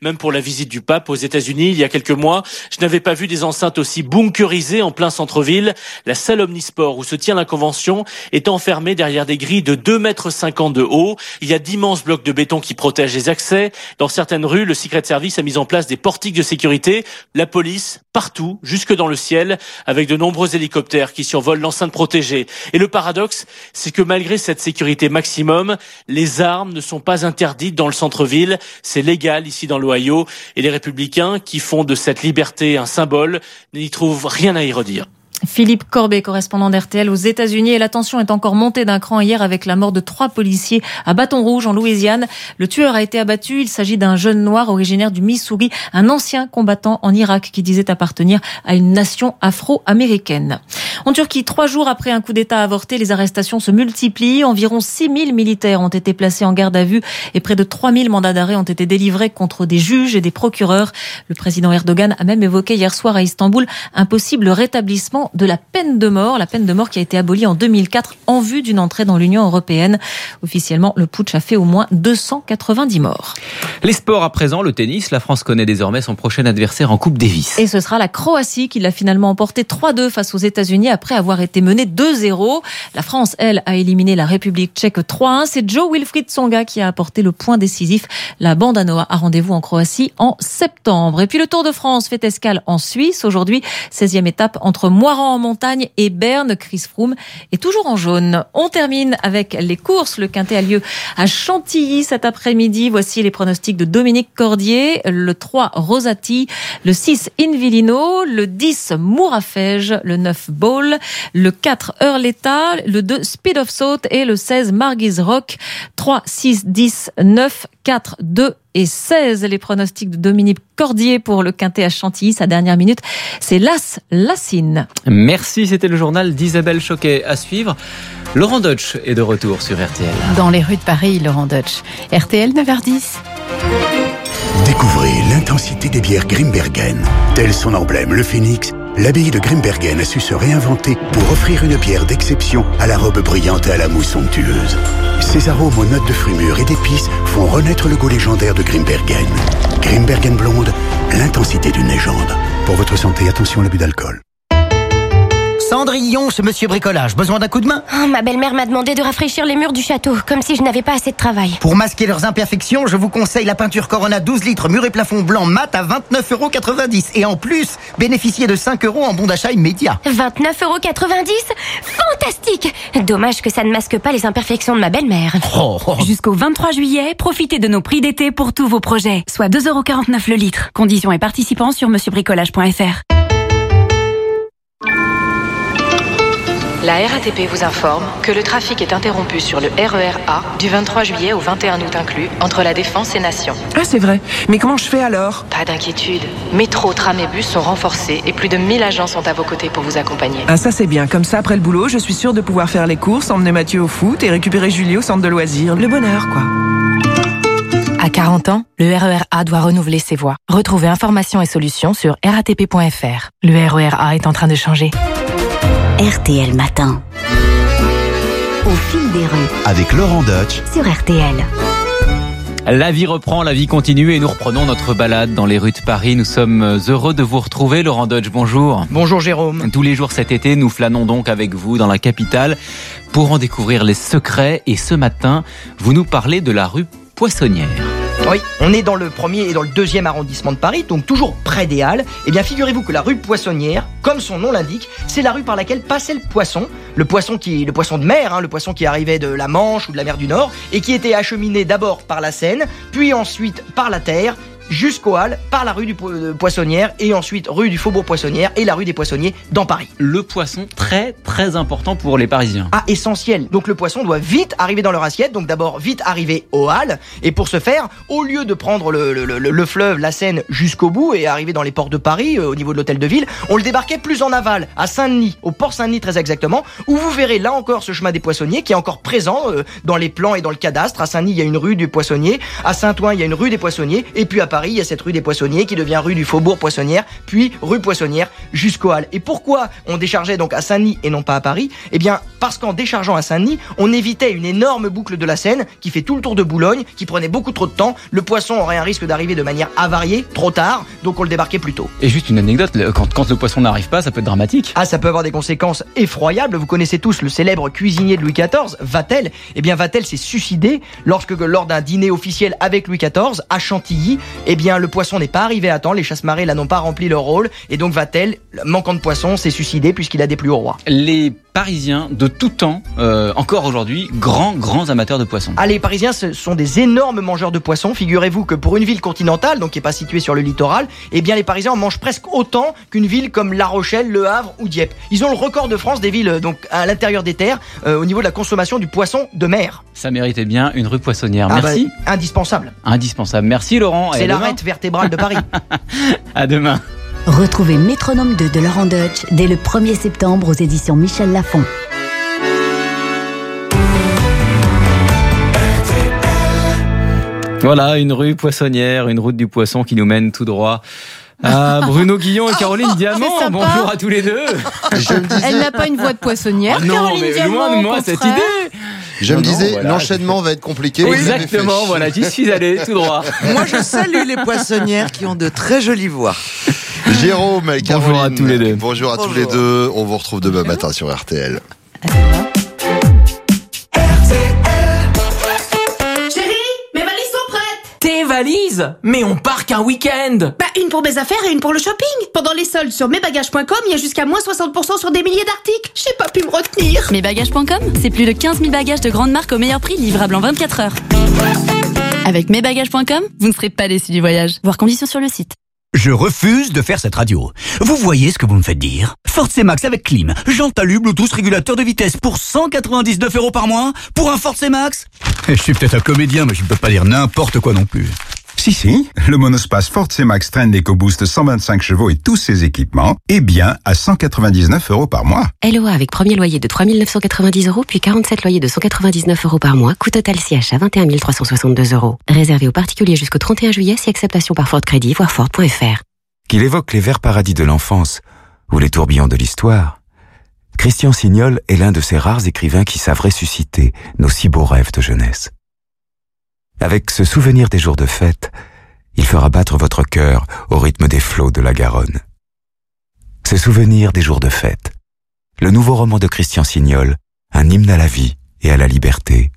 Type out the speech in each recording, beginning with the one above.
Même pour la visite du pape aux États-Unis il y a quelques mois, je n'avais pas vu des enceintes aussi bunkerisées en plein centre-ville. La salle omnisport où se tient la convention est enfermée derrière des grilles de 2 mètres 50 de haut. Il y a d'immenses blocs de béton qui protègent les accès. Dans certaines rues, le Secret Service a mis en place des portiques de sécurité. La police, partout, jusque dans le ciel, avec de nombreux hélicoptères qui survolent l'enceinte protégée. Et le paradoxe, c'est que malgré cette sécurité maximum, les armes ne sont pas interdites dans le centre-ville. C'est légal ici dans Et les républicains, qui font de cette liberté un symbole, n'y trouvent rien à y redire. Philippe Corbet, correspondant d'RTL aux États-Unis. Et la tension est encore montée d'un cran hier avec la mort de trois policiers à Bâton Rouge, en Louisiane. Le tueur a été abattu. Il s'agit d'un jeune noir originaire du Missouri, un ancien combattant en Irak qui disait appartenir à une nation afro-américaine. En Turquie, trois jours après un coup d'État avorté, les arrestations se multiplient. Environ 6000 militaires ont été placés en garde à vue et près de 3000 mandats d'arrêt ont été délivrés contre des juges et des procureurs. Le président Erdogan a même évoqué hier soir à Istanbul un possible rétablissement de la peine de mort, la peine de mort qui a été abolie en 2004 en vue d'une entrée dans l'Union européenne. Officiellement, le putsch a fait au moins 290 morts. Les sports à présent, le tennis, la France connaît désormais son prochain adversaire en Coupe Davis. Et ce sera la Croatie qui l'a finalement emporté 3-2 face aux États-Unis après avoir été menée 2-0. La France, elle, a éliminé la République tchèque 3-1. C'est Joe Wilfried Songa qui a apporté le point décisif. La bande à Noah a rendez-vous en Croatie en septembre. Et puis le Tour de France fait escale en Suisse. Aujourd'hui, 16e étape entre Moira en montagne et Berne. Chris Froome est toujours en jaune. On termine avec les courses. Le quintet a lieu à Chantilly cet après-midi. Voici les pronostics de Dominique Cordier. Le 3 Rosati, le 6 Invillino, le 10 Mourafège, le 9 Ball, le 4 Hurleta, le 2 Speed of Saut et le 16 Margis Rock. 3, 6, 10, 9, 4, 2 et 16. Les pronostics de Dominique Cordier pour le Quintet à Chantilly. Sa dernière minute, c'est Las Lassine. Merci, c'était le journal d'Isabelle Choquet. À suivre, Laurent Deutsch est de retour sur RTL. Dans les rues de Paris, Laurent Deutsch. RTL 9h10. Découvrez l'intensité des bières Grimbergen. Tel son emblème, le phénix, l'abbaye de Grimbergen a su se réinventer pour offrir une bière d'exception à la robe brillante et à la mousse somptueuse. Ses arômes aux notes de fruits mûrs et d'épices font renaître le goût légendaire de Grimbergen. Grimbergen blonde, l'intensité d'une légende. Pour votre santé, attention à l'abus d'alcool. Cendrillon, ce monsieur bricolage, besoin d'un coup de main oh, Ma belle-mère m'a demandé de rafraîchir les murs du château, comme si je n'avais pas assez de travail. Pour masquer leurs imperfections, je vous conseille la peinture Corona 12 litres mur et plafond blanc mat à 29,90€ Et en plus, bénéficiez de 5 euros en bon d'achat immédiat. 29,90€ Fantastique Dommage que ça ne masque pas les imperfections de ma belle-mère. Oh, oh. Jusqu'au 23 juillet, profitez de nos prix d'été pour tous vos projets, soit 2,49€ le litre. Conditions et participants sur monsieurbricolage.fr. La RATP vous informe que le trafic est interrompu sur le RER A du 23 juillet au 21 août inclus entre la Défense et Nation. Ah c'est vrai. Mais comment je fais alors? Pas d'inquiétude. Métro, tram et bus sont renforcés et plus de 1000 agents sont à vos côtés pour vous accompagner. Ah ça c'est bien. Comme ça après le boulot, je suis sûre de pouvoir faire les courses, emmener Mathieu au foot et récupérer Julie au centre de loisirs. Le bonheur quoi. À 40 ans, le RER A doit renouveler ses voies. Retrouvez informations et solutions sur ratp.fr. Le RER A est en train de changer. RTL Matin. Au fil des rues. Avec Laurent Deutsch. Sur RTL. La vie reprend, la vie continue et nous reprenons notre balade dans les rues de Paris. Nous sommes heureux de vous retrouver. Laurent Dodge, bonjour. Bonjour Jérôme. Tous les jours cet été, nous flânons donc avec vous dans la capitale pour en découvrir les secrets. Et ce matin, vous nous parlez de la rue Poissonnière. Oui, on est dans le premier et dans le deuxième arrondissement de Paris, donc toujours près des Halles. Eh bien, figurez-vous que la rue Poissonnière, comme son nom l'indique, c'est la rue par laquelle passait le poisson, le poisson qui, le poisson de mer, hein, le poisson qui arrivait de la Manche ou de la mer du Nord, et qui était acheminé d'abord par la Seine, puis ensuite par la terre, jusqu'aux Halles par la rue du Poissonnière et ensuite rue du Faubourg Poissonnière et la rue des Poissonniers dans Paris. Le poisson très très important pour les Parisiens. Ah essentiel. Donc le poisson doit vite arriver dans leur assiette. Donc d'abord vite arriver aux Halles et pour ce faire, au lieu de prendre le, le, le, le fleuve, la Seine jusqu'au bout et arriver dans les ports de Paris euh, au niveau de l'hôtel de ville, on le débarquait plus en aval à Saint-Denis, au port Saint-Denis très exactement, où vous verrez là encore ce chemin des poissonniers qui est encore présent euh, dans les plans et dans le cadastre. À Saint-Denis, il y a une rue du poissonnier, à Saint-Ouen, il y a une rue des poissonniers et puis à Paris Paris, il y a cette rue des Poissonniers qui devient rue du Faubourg Poissonnière, puis rue Poissonnière jusqu'au Halles. Et pourquoi on déchargeait donc à Saint-Denis et non pas à Paris? Eh bien, parce qu'en déchargeant à Saint-Denis, on évitait une énorme boucle de la Seine qui fait tout le tour de Boulogne, qui prenait beaucoup trop de temps. Le poisson aurait un risque d'arriver de manière avariée, trop tard, donc on le débarquait plus tôt. Et juste une anecdote, quand, quand le poisson n'arrive pas, ça peut être dramatique. Ah, ça peut avoir des conséquences effroyables. Vous connaissez tous le célèbre cuisinier de Louis XIV, Vatel. Eh bien, Vatel s'est suicidé lorsque, lors d'un dîner officiel avec Louis XIV, à Chantilly, eh bien, le poisson n'est pas arrivé à temps, les chasse-marées là n'ont pas rempli leur rôle, et donc Vatel, manquant de poisson, s'est suicidé puisqu'il a déplu au roi. Les Parisiens de tout temps, euh, encore aujourd'hui, grands, grands amateurs de poissons. Ah, les Parisiens, ce sont des énormes mangeurs de poissons. Figurez-vous que pour une ville continentale, donc qui n'est pas située sur le littoral, eh bien, les Parisiens en mangent presque autant qu'une ville comme La Rochelle, Le Havre ou Dieppe. Ils ont le record de France des villes, donc, à l'intérieur des terres, euh, au niveau de la consommation du poisson de mer. Ça méritait bien une rue poissonnière. Ah, Merci. bah, indispensable. Indispensable. Merci Laurent. C'est l'arête vertébrale de Paris. À demain. Retrouvez Métronome 2 de Laurent Deutsch dès le 1er septembre aux éditions Michel Lafon. Voilà, une rue poissonnière, une route du poisson qui nous mène tout droit à Bruno Guillon et Caroline Diamant. c'est sympa. Bonjour à tous les deux. Elle n'a pas une voix de poissonnière. Ah non, Caroline mais Diamant, loin de moi cette idée. Je me Non, disais, voilà. l'enchaînement va être compliqué. Exactement, voilà, j'y suis allé tout droit. Moi, je salue les poissonnières qui ont de très jolies voix. Jérôme et Bonjour Caroline. à tous les deux. Bonjour à tous les Bonjour. deux. On vous retrouve demain matin sur RTL. Chérie, mes valises sont prêtes Tes valises Mais on part qu'un week-end Bah, une pour mes affaires et une pour le shopping Pendant les soldes sur mesbagages.com, il y a jusqu'à moins 60% sur des milliers d'articles J'ai pas pu me retenir Mesbagages.com, c'est plus de 15 000 bagages de grande marque au meilleur prix livrables en 24 heures. Avec mesbagages.com, vous ne serez pas déçus du voyage. Voir conditions sur le site. Je refuse de faire cette radio. Vous voyez ce que vous me faites dire? Ford C-Max avec clim, jante Bluetooth, régulateur de vitesse pour 199 euros par mois Pour un Ford C-Max Je suis peut-être un comédien, mais je ne peux pas dire n'importe quoi non plus. Si, si, le monospace Ford C-Max Trend EcoBoost 125 chevaux et tous ses équipements est bien à 199 euros par mois. LOA avec premier loyer de 3 990 euros, puis 47 loyers de 199 euros par mois. Coût total siège à 21 362 euros. Réservé aux particuliers jusqu'au 31 juillet, si acceptation par Ford Crédit, voir Ford.fr. Qu'il évoque les verts paradis de l'enfance ou les tourbillons de l'histoire, Christian Signol est l'un de ces rares écrivains qui savent ressusciter nos si beaux rêves de jeunesse. Avec ce souvenir des jours de fête, il fera battre votre cœur au rythme des flots de la Garonne. Ce souvenir des jours de fête, le nouveau roman de Christian Signol, un hymne à la vie et à la liberté,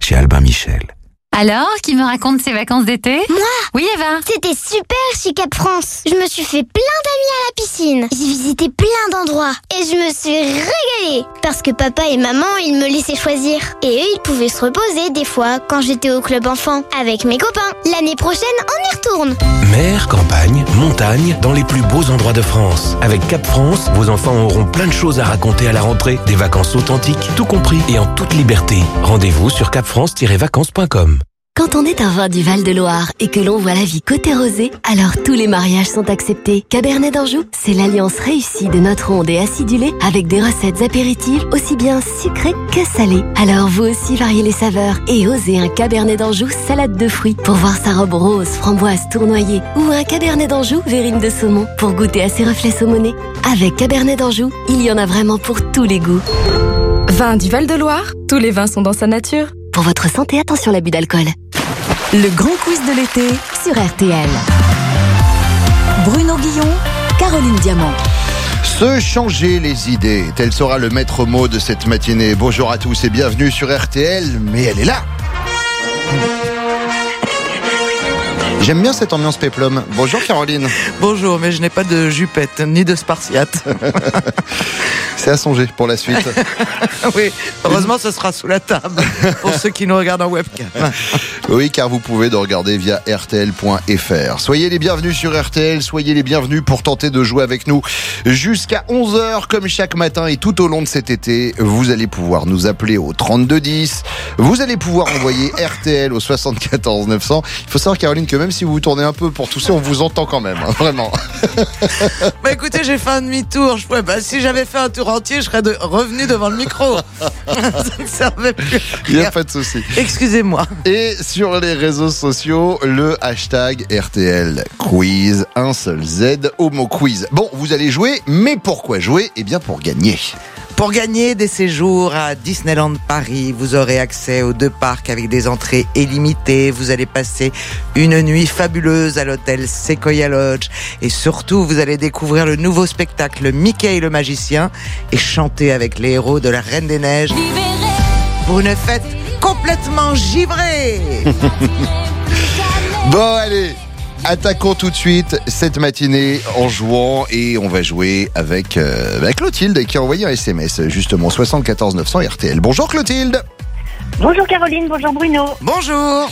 chez Albin Michel. Alors, qui me raconte ses vacances d'été Moi Oui, Eva C'était super chez Cap France. Je me suis fait plein d'amis à la piscine. J'ai visité plein d'endroits. Et je me suis régalée. Parce que papa et maman, ils me laissaient choisir. Et eux, ils pouvaient se reposer des fois quand j'étais au club enfant avec mes copains. L'année prochaine, on y retourne. Mer, campagne, montagne, dans les plus beaux endroits de France. Avec Cap France, vos enfants auront plein de choses à raconter à la rentrée. Des vacances authentiques, tout compris et en toute liberté. Rendez-vous sur capfrance-vacances.com. Quand on est un vin du Val-de-Loire et que l'on voit la vie côté rosé, alors tous les mariages sont acceptés. Cabernet d'Anjou, c'est l'alliance réussie de notre onde et acidulée avec des recettes apéritives aussi bien sucrées que salées. Alors vous aussi variez les saveurs et osez un Cabernet d'Anjou salade de fruits pour voir sa robe rose, framboise tournoyée ou un Cabernet d'Anjou verrine de saumon pour goûter à ses reflets saumonés. Avec Cabernet d'Anjou, il y en a vraiment pour tous les goûts. Vin du Val-de-Loire, tous les vins sont dans sa nature. Pour votre santé, attention à l'abus d'alcool. Le grand quiz de l'été Sur RTL. Bruno Guillon, Caroline Diamant. Se changer les idées, tel sera le maître mot de cette matinée. Bonjour à tous et bienvenue sur RTL, mais elle est là. J'aime bien cette ambiance péplum. Bonjour Caroline. Bonjour, mais je n'ai pas de jupette ni de spartiate. C'est à songer pour la suite. oui, heureusement ce sera sous la table pour ceux qui nous regardent en webcam. Oui, car vous pouvez nous regarder via RTL.fr. Soyez les bienvenus sur RTL, soyez les bienvenus pour tenter de jouer avec nous jusqu'à 11h comme chaque matin et tout au long de cet été. Vous allez pouvoir nous appeler au 3210. Vous allez pouvoir envoyer RTL au 74 900. Il faut savoir Caroline que même si vous vous tournez un peu pour tousser, on vous entend quand même, hein, vraiment. Bah écoutez, j'ai fait un demi-tour. Je pourrais, bah, si j'avais fait un tour jour entier, je serais de- revenu devant le micro. Ça ne servait plus. Il n'y a pas de souci. Excusez-moi. Et sur les réseaux sociaux, le hashtag RTL Quiz, un seul Z au mot quiz. Bon, vous allez jouer, mais pourquoi jouer? Eh bien pour gagner. Pour gagner des séjours à Disneyland Paris, vous aurez accès aux deux parcs avec des entrées illimitées. Vous allez passer une nuit fabuleuse à l'hôtel Sequoia Lodge. Et surtout, vous allez découvrir le nouveau spectacle Mickey le magicien et chanter avec les héros de la Reine des Neiges. Pour une fête complètement givrée. Bon, allez, attaquons tout de suite cette matinée en jouant et on va jouer avec, euh, avec Clotilde qui a envoyé un SMS, justement 74 900 RTL. Bonjour Clotilde Bonjour Caroline, bonjour Bruno. Bonjour.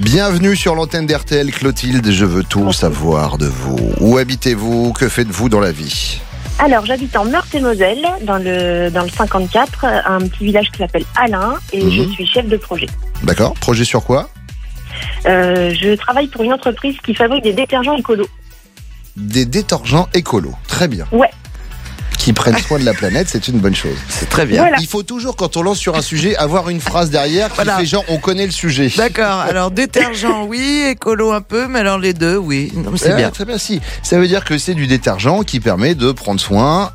Bienvenue sur l'antenne d'RTL Clotilde, je veux tout savoir de vous. Où habitez-vous? Que faites-vous dans la vie? Alors, j'habite en Meurthe-et-Moselle, dans le, dans le 54, un petit village qui s'appelle Alain, et Mhm. je suis chef de projet. D'accord Projet sur quoi? Euh, je travaille pour une entreprise qui fabrique des détergents écolos. Des détergents écolos. Très bien. Ouais. Qui prennent soin de la planète, c'est une bonne chose. C'est très bien. Voilà. Il faut toujours, quand on lance sur un sujet, avoir une phrase derrière qui Voilà. fait genre on connaît le sujet. D'accord. Alors, détergent, oui. Écolo un peu. Mais alors, les deux, oui. C'est Ouais, bien. Très bien, si. Ça veut dire que c'est du détergent qui permet de prendre soin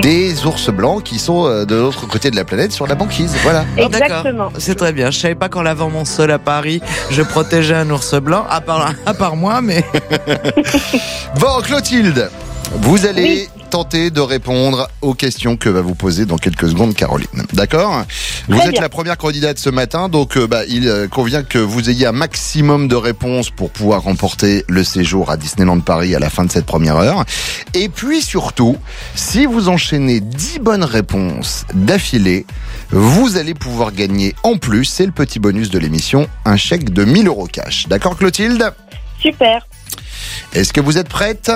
des ours blancs qui sont euh, de l'autre côté de la planète sur la banquise. Voilà. D'accord. C'est très bien. Je savais pas qu'en lavant mon sol à Paris, je protégeais un ours blanc, à part, à part moi, mais. Bon, Clotilde, vous allez tenter de répondre aux questions que va vous poser dans quelques secondes Caroline. D'accord Vous êtes la première candidate ce matin, donc euh, bah, il euh, convient que vous ayez un maximum de réponses pour pouvoir remporter le séjour à Disneyland Paris à la fin de cette première heure. Et puis surtout, si vous enchaînez 10 bonnes réponses d'affilée, vous allez pouvoir gagner en plus, c'est le petit bonus de l'émission, un chèque de 1000 euros cash. D'accord Clotilde? Super. Est-ce que vous êtes prête?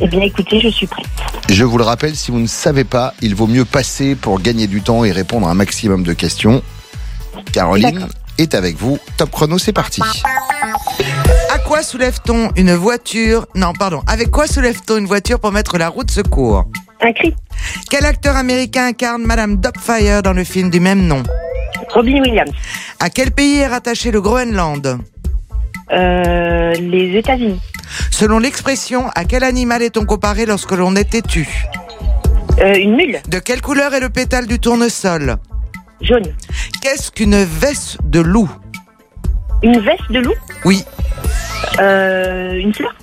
Eh bien, écoutez, je suis prête. Je vous le rappelle, si vous ne savez pas, il vaut mieux passer pour gagner du temps et répondre à un maximum de questions. Caroline est avec vous. Top chrono, c'est parti. À quoi soulève-t-on une voiture? Non, pardon. Avec quoi soulève-t-on une voiture pour mettre la roue de secours? Un cri. Quel acteur américain incarne Madame Doubtfire dans le film du même nom? Robin Williams. À quel pays est rattaché le Groenland? Euh, les États-Unis. Selon l'expression, à quel animal est-on comparé lorsque l'on est têtu Euh, une mule. De quelle couleur est le pétale du tournesol Jaune. Qu'est-ce qu'une veste de loup Une veste de loup. Oui. Euh, une fleur.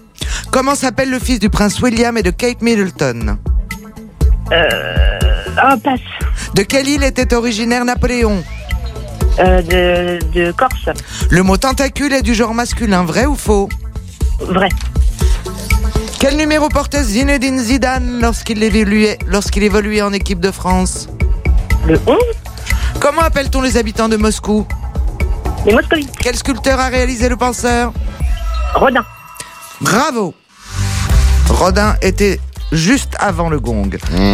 Comment s'appelle le fils du prince William et de Kate Middleton Euh, un passe. De quelle île était originaire Napoléon Euh, de, de Corse. Le mot tentacule est du genre masculin, vrai ou faux? Vrai. Quel numéro portait Zinedine Zidane lorsqu'il évoluait, lorsqu'il évoluait en équipe de France? Le 11. Comment appelle-t-on les habitants de Moscou? Les Moscovites. Quel sculpteur a réalisé le penseur? Rodin. Bravo Rodin était juste avant le gong.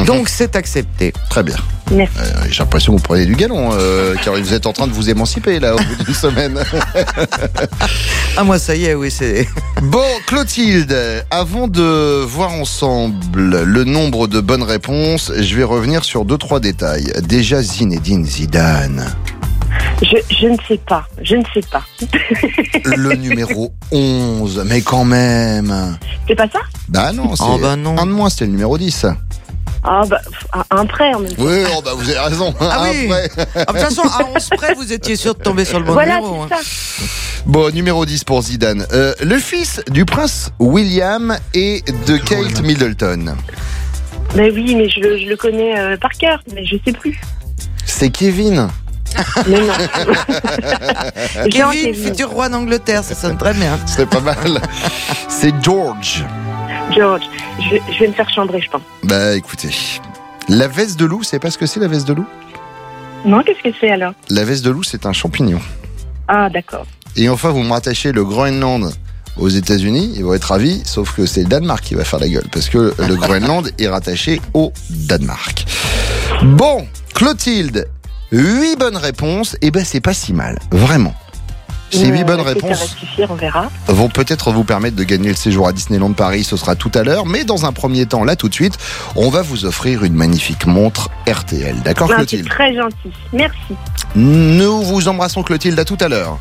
Donc c'est accepté. Très bien. Merci. Euh, J'ai l'impression que vous prenez du galon, euh, Caroline. Vous êtes en train de vous émanciper, là, au bout d'une semaine. Ah moi ça y est, oui, c'est... Bon, Clotilde, avant de voir ensemble le nombre de bonnes réponses, je vais revenir sur deux, trois détails. Déjà, Zinedine Zidane, Je, je ne sais pas. Je ne sais pas. le numéro 11, mais quand même. C'est pas ça? Bah non, c'est Oh bah non. un de moins, c'était le numéro 10. Ah bah, un- un prêt en même temps. Oui, oh bah vous avez raison. Ah un oui. prêt. Ah, De toute façon, à 11 près, vous étiez sûr de tomber sur le bon Voilà, numéro. c'est hein. ça. Bon, numéro 10 pour Zidane. Euh, le fils du prince William et de Kate Middleton. Mais oui, mais je, le- je le connais euh, par cœur, mais je sais plus. C'est Kevin. Mais non. Kevin, futur roi d'Angleterre, ça sonne très bien. C'est pas mal. C'est George. George, je, vais- je vais me faire chambrer, je pense. Bah écoutez, la veste de loup, c'est pas ce que c'est la veste de loup? Non, qu'est-ce que c'est alors? La veste de loup, c'est un champignon. Ah, d'accord. Et enfin, vous me rattachez le Groenland aux États-Unis, ils vont être ravis, sauf que c'est le Danemark qui va faire la gueule, parce que le Groenland est rattaché au Danemark. Bon, Clotilde, 8 bonnes réponses, et ben c'est pas si mal, vraiment. Ces huit Euh, bonnes que réponses Ça va suffire, on verra. vont peut-être vous permettre de gagner le séjour à Disneyland Paris. Ce sera tout à l'heure. Mais dans un premier temps, là tout de suite, on va vous offrir une magnifique montre RTL. D'accord, c'est Clotilde très gentil. Merci. Nous vous embrassons, Clotilde. À tout à l'heure.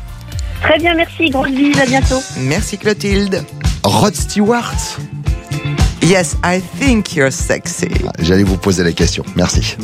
Très bien, merci. Grosse bise, à bientôt. Merci Clotilde. Rod Stewart. Yes, I think you're sexy. J'allais vous poser la question. Merci.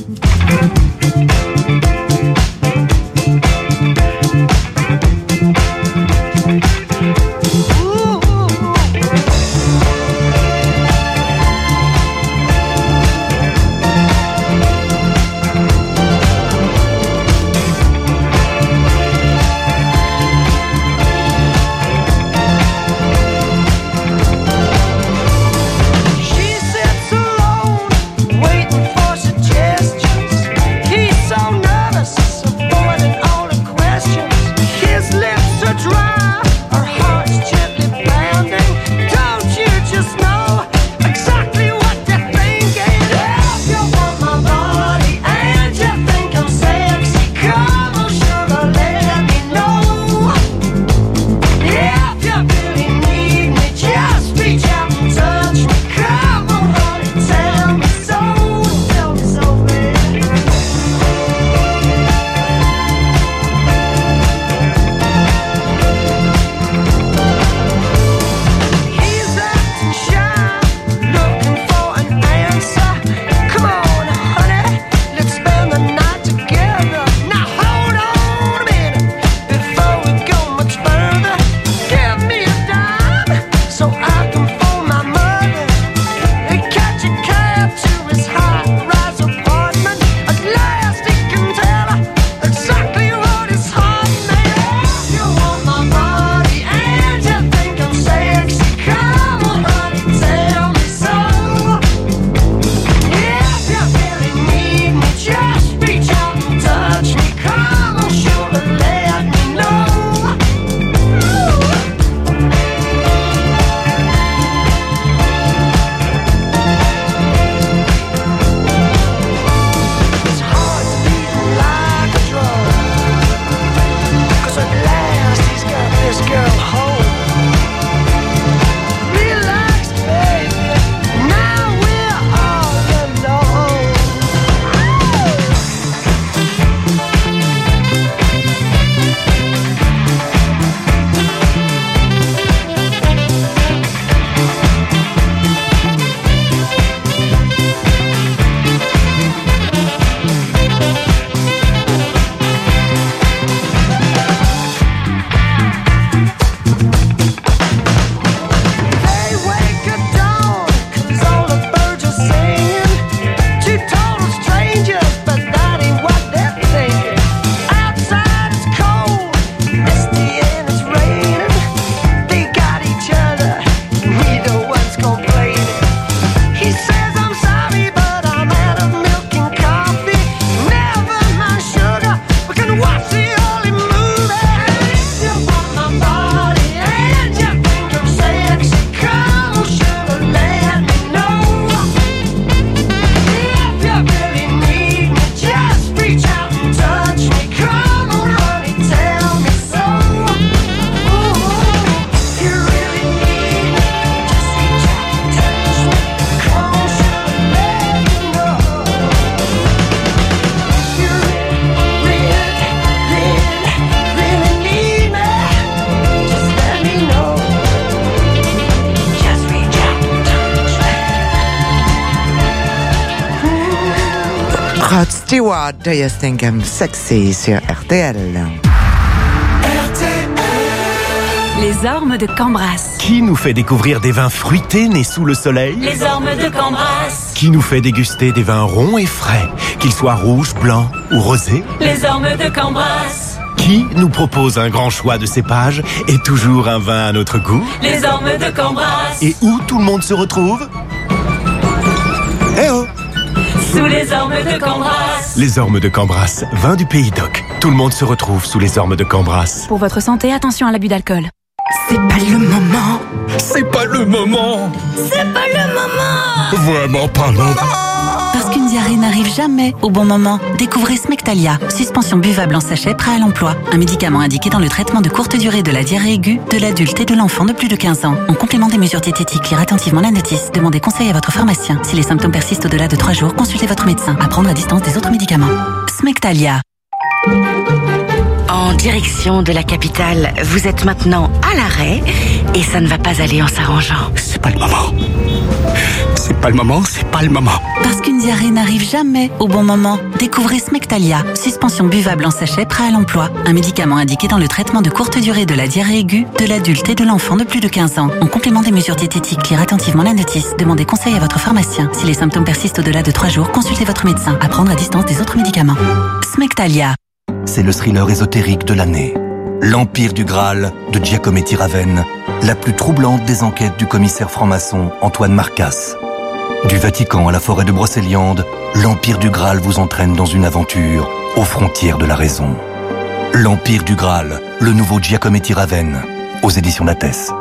Stewart, Do You Think I'm Sexy sur RTL. Les ormes de Cambras. Qui nous fait découvrir des vins fruités nés sous le soleil? Les ormes de Cambras. Qui nous fait déguster des vins ronds et frais, qu'ils soient rouges, blancs ou rosés? Les ormes de Cambras. Qui nous propose un grand choix de cépages et toujours un vin à notre goût? Les ormes de Cambras. Et où tout le monde se retrouve? Sous les ormes de Cambras. Les ormes de Cambras, vin du pays d'Oc. Tout le monde se retrouve sous les ormes de Cambras. Pour votre santé, attention à l'abus d'alcool. C'est pas le moment C'est pas le moment C'est pas le moment Vraiment pas le moment qu'une diarrhée n'arrive jamais au bon moment, découvrez Smectalia, suspension buvable en sachet prêt à l'emploi. Un médicament indiqué dans le traitement de courte durée de la diarrhée aiguë de l'adulte et de l'enfant de plus de 15 ans. En complément des mesures diététiques, lire attentivement la notice. Demandez conseil à votre pharmacien. Si les symptômes persistent au-delà de 3 jours, consultez votre médecin. À prendre à distance des autres médicaments. Smectalia. En direction de la capitale, vous êtes maintenant à l'arrêt et ça ne va pas aller en s'arrangeant. C'est pas le moment. C'est pas le moment, c'est pas le moment. Parce qu'une diarrhée n'arrive jamais au bon moment, découvrez Smectalia, suspension buvable en sachet prêt à l'emploi. Un médicament indiqué dans le traitement de courte durée de la diarrhée aiguë de l'adulte et de l'enfant de plus de 15 ans. En complément des mesures diététiques, lire attentivement la notice. Demandez conseil à votre pharmacien. Si les symptômes persistent au-delà de 3 jours, consultez votre médecin. À prendre à distance des autres médicaments. Smectalia. C'est le thriller ésotérique de l'année. L'Empire du Graal de Giacometti Raven, la plus troublante des enquêtes du commissaire franc-maçon Antoine Marcas. Du Vatican à la forêt de Brocéliande, l'Empire du Graal vous entraîne dans une aventure aux frontières de la raison. L'Empire du Graal, le nouveau Giacometti Raven, aux éditions d'Athès.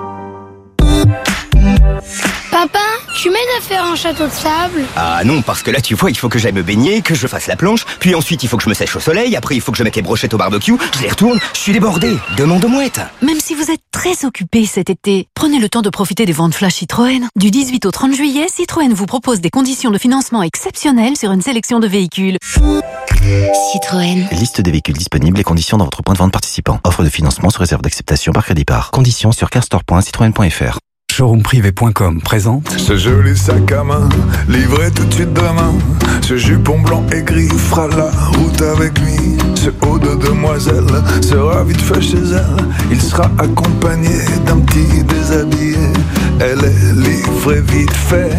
Papa, tu m'aides à faire un château de sable Ah non, parce que là, tu vois, il faut que j'aille me baigner, que je fasse la planche, puis ensuite il faut que je me sèche au soleil, après il faut que je mette les brochettes au barbecue, je les retourne, je suis débordé. Demande aux mouettes. Même si vous êtes très occupé cet été, prenez le temps de profiter des ventes flash Citroën. Du 18 au 30 juillet, Citroën vous propose des conditions de financement exceptionnelles sur une sélection de véhicules. Citroën. Liste des véhicules disponibles et conditions dans votre point de vente participant. Offre de financement sous réserve d'acceptation par crédit par. Conditions sur carstore.citroën.fr. Showroomprivé.com présente Ce joli sac à main, livré tout de suite demain. Ce jupon blanc et gris fera la route avec lui. Ce haut de demoiselle sera vite fait chez elle. Il sera accompagné d'un petit déshabillé. Elle est livrée vite fait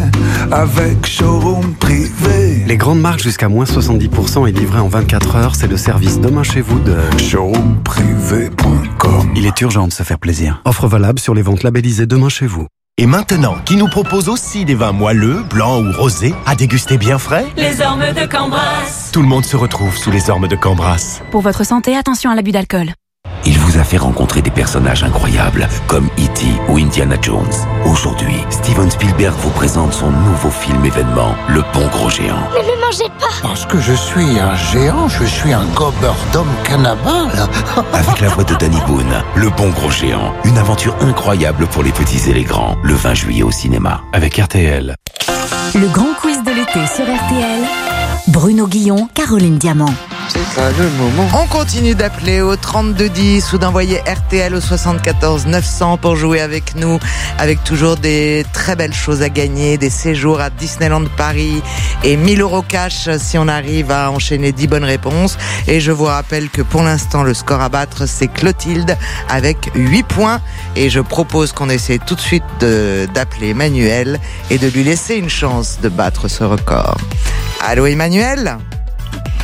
avec showroom privé. Les grandes marques jusqu'à moins 70% et livrées en 24 heures, c'est le service demain chez vous de showroomprivé.com. Il est urgent de se faire plaisir. Offre valable sur les ventes labellisées demain chez vous. Et maintenant, qui nous propose aussi des vins moelleux, blancs ou rosés, à déguster bien frais? Les ormes de Cambras. Tout le monde se retrouve sous les ormes de Cambras. Pour votre santé, attention à l'abus d'alcool. Il vous a fait rencontrer des personnages incroyables comme E.T. ou Indiana Jones. Aujourd'hui, Steven Spielberg vous présente son nouveau film événement, Le Bon Gros Géant. Ne me mangez pas Parce que je suis un géant, je suis un gobeur d'homme cannibale. Avec la voix de Danny Boone, Le Bon Gros Géant. Une aventure incroyable pour les petits et les grands. Le 20 juillet au cinéma. Avec RTL. Le grand quiz de l'été sur RTL. Bruno Guillon, Caroline Diamant. Ça le moment. On continue d'appeler au 3210 ou d'envoyer RTL au 74 900 pour jouer avec nous, avec toujours des très belles choses à gagner, des séjours à Disneyland Paris et 1000 euros cash si on arrive à enchaîner 10 bonnes réponses. Et je vous rappelle que pour l'instant, le score à battre, c'est Clotilde avec 8 points. Et je propose qu'on essaie tout de suite d'appeler Emmanuel et de lui laisser une chance de battre ce record. Allô Emmanuel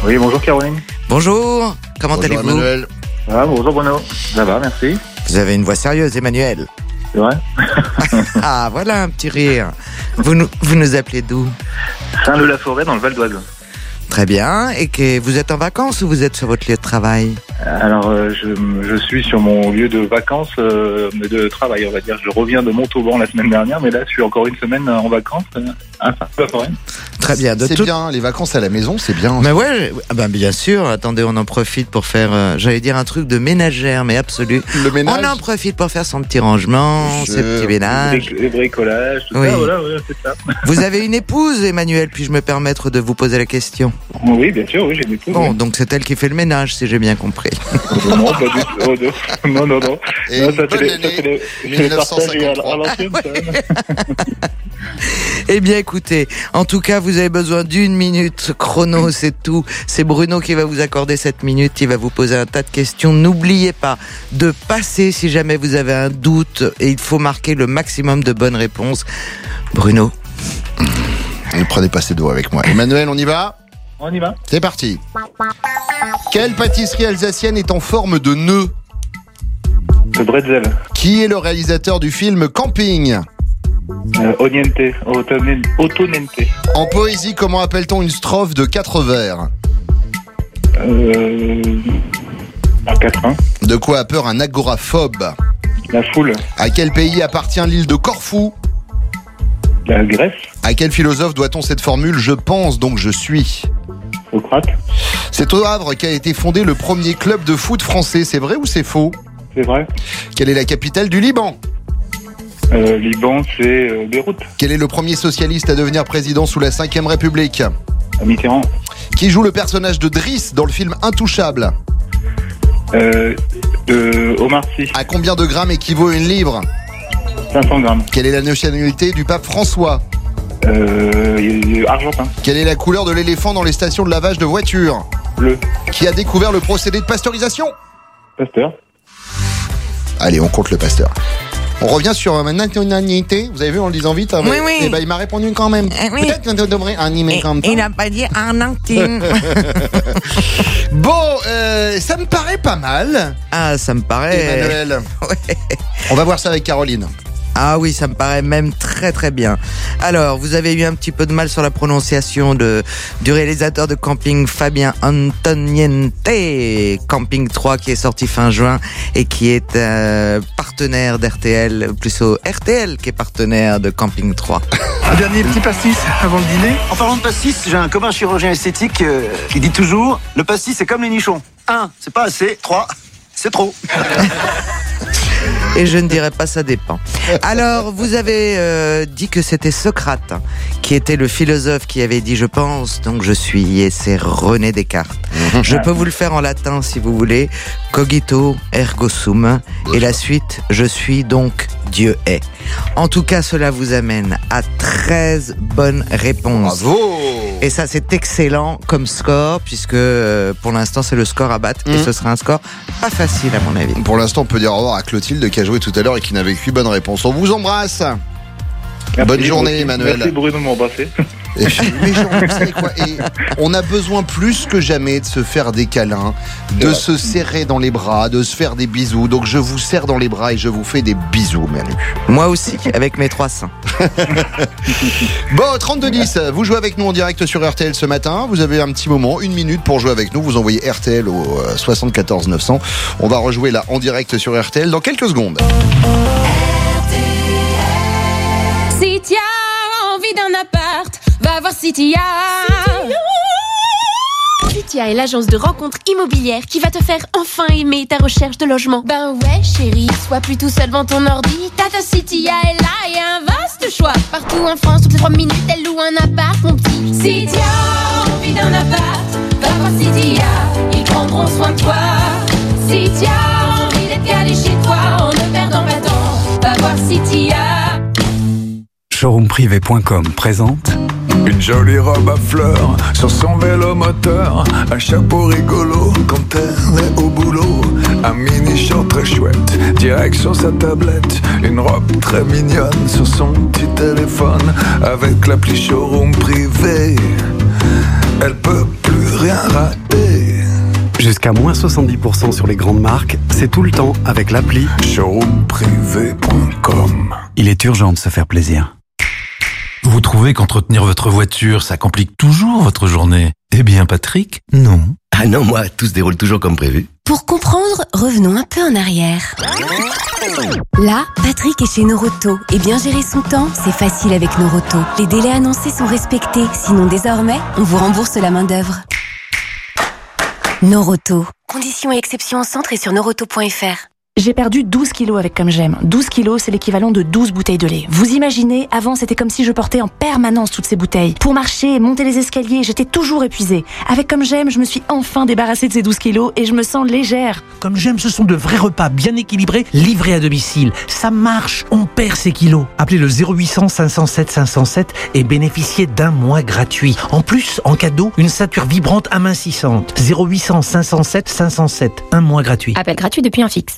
Oui, bonjour Caroline. Bonjour, comment Bonjour, allez-vous Emmanuel. Ah, bonjour Bruno. Ça va, merci. Vous avez une voix sérieuse, Emmanuel. C'est vrai ah, voilà un petit rire. Vous nous, vous nous appelez d'où? Saint-Leu-la-Forêt dans le Val d'Oise. Très bien. Et que vous êtes en vacances ou vous êtes sur votre lieu de travail Alors, euh, je, je suis sur mon lieu de vacances, euh, de travail, on va dire. Je reviens de Montauban la semaine dernière, mais là, je suis encore une semaine en vacances euh, à Saint-Leu-la-Forêt. Très bien. C'est tout- bien, les vacances à la maison, c'est bien. Mais ouais, ah ben bien sûr. Attendez, on en profite pour faire, euh, j'allais dire un truc de ménagère, mais absolu. Le ménage On en profite pour faire son petit rangement, Je- ses petits ménages. Bric- Le bricolage, tout Oui. ça, voilà, voilà, c'est ça. Vous avez une épouse, Emmanuel, puis-je me permettre de vous poser la question? Oui, bien sûr, oui, j'ai tout. Bon, donc c'est elle qui fait le ménage, si j'ai bien compris. Non, pas du tout. Oh, non. non, non, non. Et Non, ça, c'est les- ça, année c'est les- c'est les partagés à, à l'ancienne, ça. Eh bien, écoutez, en tout cas, vous avez besoin d'une minute chrono, c'est tout. C'est Bruno qui va vous accorder cette minute. Il va vous poser un tas de questions. N'oubliez pas de passer si jamais vous avez un doute et il faut marquer le maximum de bonnes réponses. Bruno. Ne prenez pas ces doigts avec moi. Emmanuel, on y va? On y va. C'est parti. Quelle pâtisserie alsacienne est en forme de nœud Le bretzel. Qui est le réalisateur du film Camping Euh, Oniente. En poésie, comment appelle-t-on une strophe de quatre vers Euh, à 4 1. De quoi a peur un agoraphobe La foule. À quel pays appartient l'île de Corfou La Grèce. À quel philosophe doit-on cette formule Je pense donc je suis Socrate. C'est au Havre qu'a été fondé le premier club de foot français. C'est vrai ou c'est faux? C'est vrai. Quelle est la capitale du Liban? Euh, Liban, c'est euh, Beyrouth. Quel est le premier socialiste à devenir président sous la 5ème République? Mitterrand. Qui joue le personnage de Driss dans le film Intouchable? Euh, de Omar Sy. À combien de grammes équivaut une livre? 500 grammes. Quelle est la nationalité du pape François Euh, Argentin. Quelle est la couleur de l'éléphant dans les stations de lavage de voitures Bleu. Qui a découvert le procédé de pasteurisation Pasteur. Allez, on compte le pasteur. On revient sur euh, ma nationalité. Vous avez vu en le disant vite hein, Oui, mais- oui. Eh ben, il m'a répondu quand même. Eh oui. Peut-être qu'on devrait animer comme ça. Il n'a pas dit Argentine. Bon, euh, ça me paraît pas mal. Ah, ça me paraît. Emmanuel. On va voir ça avec Caroline. Ah oui, ça me paraît même très très bien. Alors, vous avez eu un petit peu de mal sur la prononciation de, du réalisateur de Camping Fabien Antoniente, Camping 3 qui est sorti fin juin et qui est euh, partenaire d'RTL, plutôt RTL qui est partenaire de Camping 3. Un dernier petit pastis avant le dîner En parlant de pastis, j'ai un copain chirurgien esthétique euh, qui dit toujours le pastis c'est comme les nichons. Un, c'est pas assez. Trois, c'est trop. Et je ne dirais pas ça dépend. Alors, vous avez euh, dit que c'était Socrate qui était le philosophe qui avait dit je pense, donc je suis, et c'est René Descartes. Je peux vous le faire en latin si vous voulez. Cogito ergo sum. Et la suite, je suis donc Dieu est. En tout cas, cela vous amène à 13 bonnes réponses. Bravo Et ça, c'est excellent comme score, puisque euh, pour l'instant, c'est le score à battre. Et Mhm. ce sera un score pas facile, à mon avis. Pour l'instant, on peut dire au revoir à Clotilde qui a joué tout à l'heure et qui n'avait que 8 bonnes réponses. On vous embrasse. Bonne journée. Emmanuel. Merci Bruno de m'embrasser. Et puis, mais genre, vous savez quoi Et on a besoin plus que jamais de se faire des câlins, de Ouais. se serrer dans les bras, de se faire des bisous. Donc je vous serre dans les bras et je vous fais des bisous, Manu. Moi aussi, avec mes trois seins. Bon, 3210, vous jouez avec nous en direct sur RTL ce matin. Vous avez un petit moment, une minute pour jouer avec nous. Vous envoyez RTL au euh, 74 900. On va rejouer là en direct sur RTL dans quelques secondes. Si tu as envie d'un appart, va voir Citia. Citia est l'agence de rencontres immobilières qui va te faire enfin aimer ta recherche de logement. Ben ouais, chérie, sois plus tout seul devant ton ordi. Tata Citia est là et un vaste choix. Partout en France, toutes les 3 minutes, elle loue un appart, mon petit. Citia, envie d'un appart, va voir Citia. Ils prendront soin de toi. Citia, envie d'être calé chez toi en ne perdant pas de temps. Va voir Citia. Showroomprivé.com présente Une jolie robe à fleurs sur son vélo moteur, un chapeau rigolo quand elle est au boulot, un mini short très chouette, direction sa tablette, une robe très mignonne sur son petit téléphone, avec l'appli showroom privé, elle peut plus rien rater. Jusqu'à moins 70% sur les grandes marques, c'est tout le temps avec l'appli showroomprivé.com. Il est urgent de se faire plaisir. Vous trouvez qu'entretenir votre voiture, ça complique toujours votre journée Eh bien, Patrick, non. Ah non, moi, tout se déroule toujours comme prévu. Pour comprendre, revenons un peu en arrière. Là, Patrick est chez Noroto. Et bien gérer son temps, c'est facile avec Noroto. Les délais annoncés sont respectés. Sinon, désormais, on vous rembourse la main-d'œuvre. Noroto. Conditions et exceptions au centre et sur noroto.fr. J'ai perdu 12 kilos avec Comme J'aime. 12 kilos, c'est l'équivalent de 12 bouteilles de lait. Vous imaginez, avant, c'était comme si je portais en permanence toutes ces bouteilles. Pour marcher, monter les escaliers, j'étais toujours épuisée. Avec Comme J'aime, je me suis enfin débarrassée de ces 12 kilos et je me sens légère. Comme j'aime, ce sont de vrais repas bien équilibrés, livrés à domicile. Ça marche, on perd ses kilos. Appelez le 0800 507 507 et bénéficiez d'un mois gratuit. En plus, en cadeau, une ceinture vibrante amincissante. 0800 507 507, un mois gratuit. Appel gratuit depuis un fixe.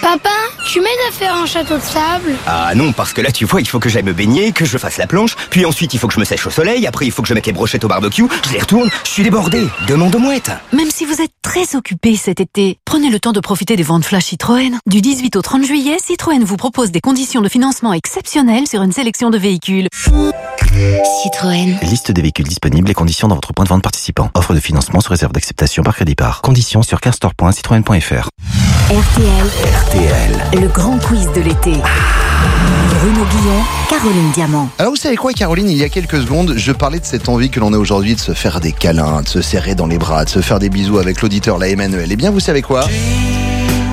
Papa, tu m'aides à faire un château de sable? Ah non, parce que là, tu vois, il faut que j'aille me baigner, que je fasse la planche, puis ensuite, il faut que je me sèche au soleil, après, il faut que je mette les brochettes au barbecue, je les retourne, je suis débordé. Demande aux mouettes. Même si vous êtes très occupé cet été, prenez le temps de profiter des ventes flash Citroën. Du 18 au 30 juillet, Citroën vous propose des conditions de financement exceptionnelles sur une sélection de véhicules. Citroën. Liste des véhicules disponibles et conditions dans votre point de vente participant. Offre de financement sous réserve d'acceptation par crédit par. Conditions sur carstore.citroën.fr. RTL. RTL. Le grand quiz de l'été. Bruno Guillon, Caroline Diamant. Alors vous savez quoi Caroline, il y a quelques secondes, je parlais de cette envie que l'on a aujourd'hui de se faire des câlins, de se serrer dans les bras, de se faire des bisous avec l'auditeur la Emmanuel. Eh bien vous savez quoi?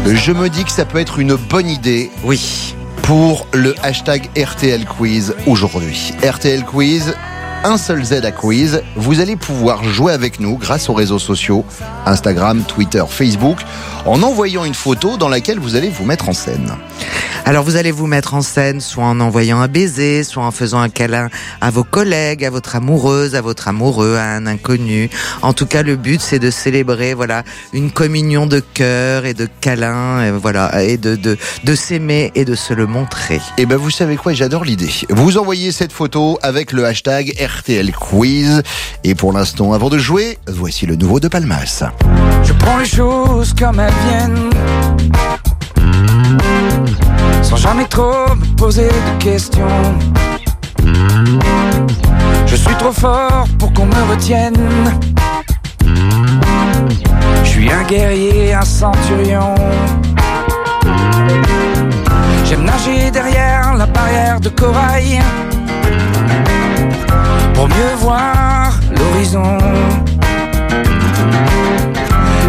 Je me dis que ça peut être une bonne idée. Oui. Pour le hashtag RTL Quiz aujourd'hui. RTL Quiz, un seul Z à quiz. Vous allez pouvoir jouer avec nous grâce aux réseaux sociaux, Instagram, Twitter, Facebook, en envoyant une photo dans laquelle vous allez vous mettre en scène. Alors vous allez vous mettre en scène soit en envoyant un baiser, soit en faisant un câlin à vos collègues, à votre amoureuse, à votre amoureux, à un inconnu. En tout cas, le but c'est de célébrer voilà une communion de cœur et de câlins, et voilà et de de, de s'aimer et de se le montrer. Et ben vous savez quoi, j'adore l'idée. Vous envoyez cette photo avec le hashtag RTL Quiz. Et pour l'instant, avant de jouer, voici le nouveau de Palmas. Je prends les choses comme elles viennent. Sans jamais trop me poser de questions. Je suis trop fort pour qu'on me retienne. Je suis un guerrier, un centurion. J'aime nager derrière la barrière de corail. Pour mieux voir l'horizon.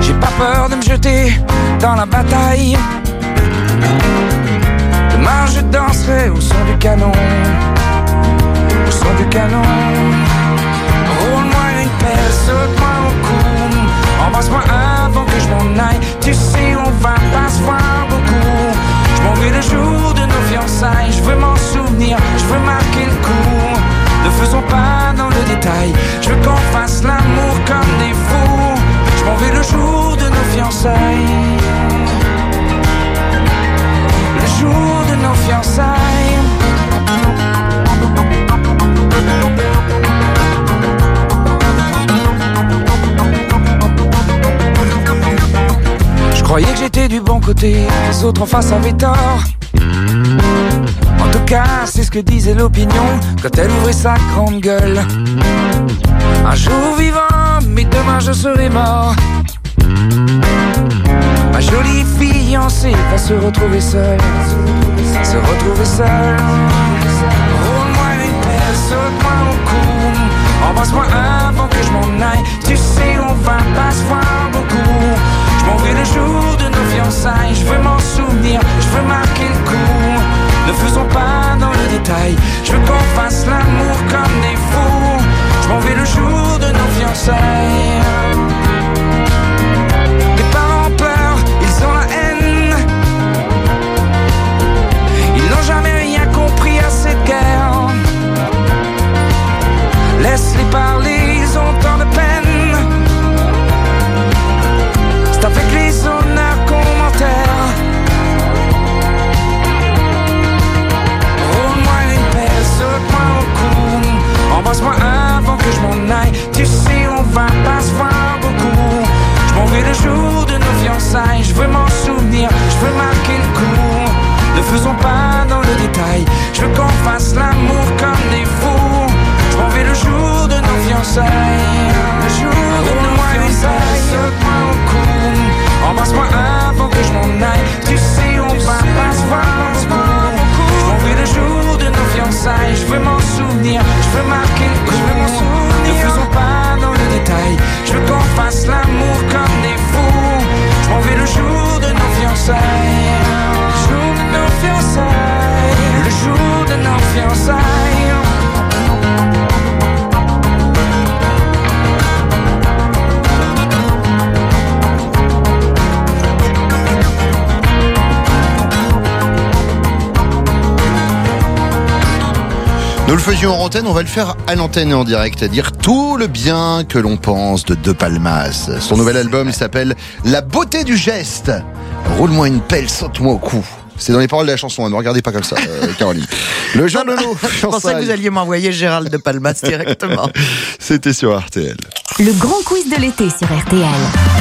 J'ai pas peur de me jeter dans la bataille. Demain je danserai au son du canon. Au son du canon. Roule-moi une pelle, saute-moi au cou. Embrasse-moi avant que je m'en aille. Tu sais, on va pas se voir beaucoup. Je m'en vais le jour de nos fiançailles. Je veux m'en souvenir, je veux marquer le coup. Ne faisons pas Je veux qu'on fasse l'amour comme des fous. Je m'en vais le jour de nos fiançailles. Le jour de nos fiançailles. Croyais que j'étais du bon côté, les autres en face avaient tort. En tout cas, c'est ce que disait l'opinion quand elle ouvrait sa grande gueule. Un jour vivant, mais demain je serai mort. Ma jolie fiancée va se retrouver seule, se retrouver seule. Roule-moi une pelle, saute-moi au cou. Embrasse-moi avant que je m'en aille. Tu Embrasse-moi avant que je m'en aille. Tu sais, on va pas se voir beaucoup. Je m'en vais le jour de nos fiançailles. Je veux m'en souvenir, je veux marquer le coup. Ne faisons pas dans le détail. Je veux qu'on fasse l'amour comme des fous. Je m'en vais le jour de nos fiançailles. Le jour de nos fiançailles. Saute-moi au cou. Embrasse-moi avant que je m'en aille. Tu sais, on va pas se voir Je veux m'en souvenir, je veux marquer le coup. Ne faisons pas dans le détail. Je veux qu'on fasse l'amour comme des fous. Je m'en vais le jour de nos fiançailles. Le jour de nos fiançailles. Le jour de nos fiançailles. Nous le faisions en antenne, on va le faire à l'antenne et en direct, à dire tout le bien que l'on pense de De Palmas. Son nouvel album s'appelle La beauté du geste. Roule-moi une pelle, saute-moi au cou. C'est dans les paroles de la chanson, hein, ne me regardez pas comme ça, euh, Caroline. Le jour de nos Je pensais que vous alliez m'envoyer Gérald de Palmas directement. C'était sur RTL. Le grand quiz de l'été sur RTL.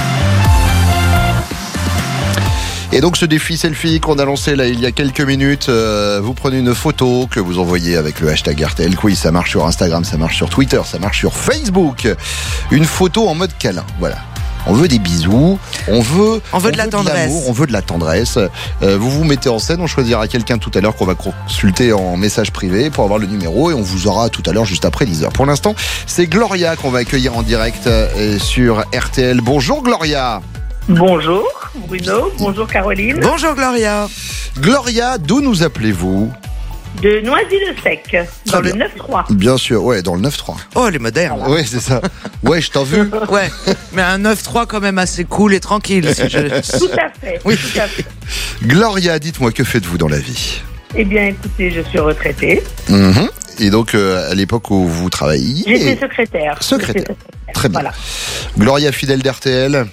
Et donc ce défi selfie qu'on a lancé là il y a quelques minutes, euh, vous prenez une photo que vous envoyez avec le hashtag RTL Quiz, ça marche sur Instagram, ça marche sur Twitter, ça marche sur Facebook. Une photo en mode câlin, voilà. on veut des bisous, on veut, On veut de la tendresse. l'amour, on veut de la tendresse. Euh, vous vous mettez en scène, on choisira quelqu'un tout à l'heure qu'on va consulter en message privé pour avoir le numéro et on vous aura tout à l'heure juste après 10h. Pour l'instant, c'est Gloria qu'on va accueillir en direct euh, sur RTL. Bonjour Gloria. Bonjour Bruno, bonjour Caroline. Bonjour Gloria. Gloria, d'où nous appelez-vous De Noisy-le-Sec, dans le bien. 9-3. Bien sûr, ouais, dans le 9-3. Oh, les modernes. Ouais, c'est ça. Ouais, je t'en vu. Ouais, mais un 9-3 quand même assez cool et tranquille. si je- Tout à fait, Oui. tout à fait. Gloria, dites-moi, que faites-vous dans la vie Eh bien, écoutez, je suis retraitée. Mhm. Et donc, euh, à l'époque où vous travailliez. J'étais secrétaire. Secrétaire. J'étais Très bien. Voilà. Gloria, fidèle d'RTL.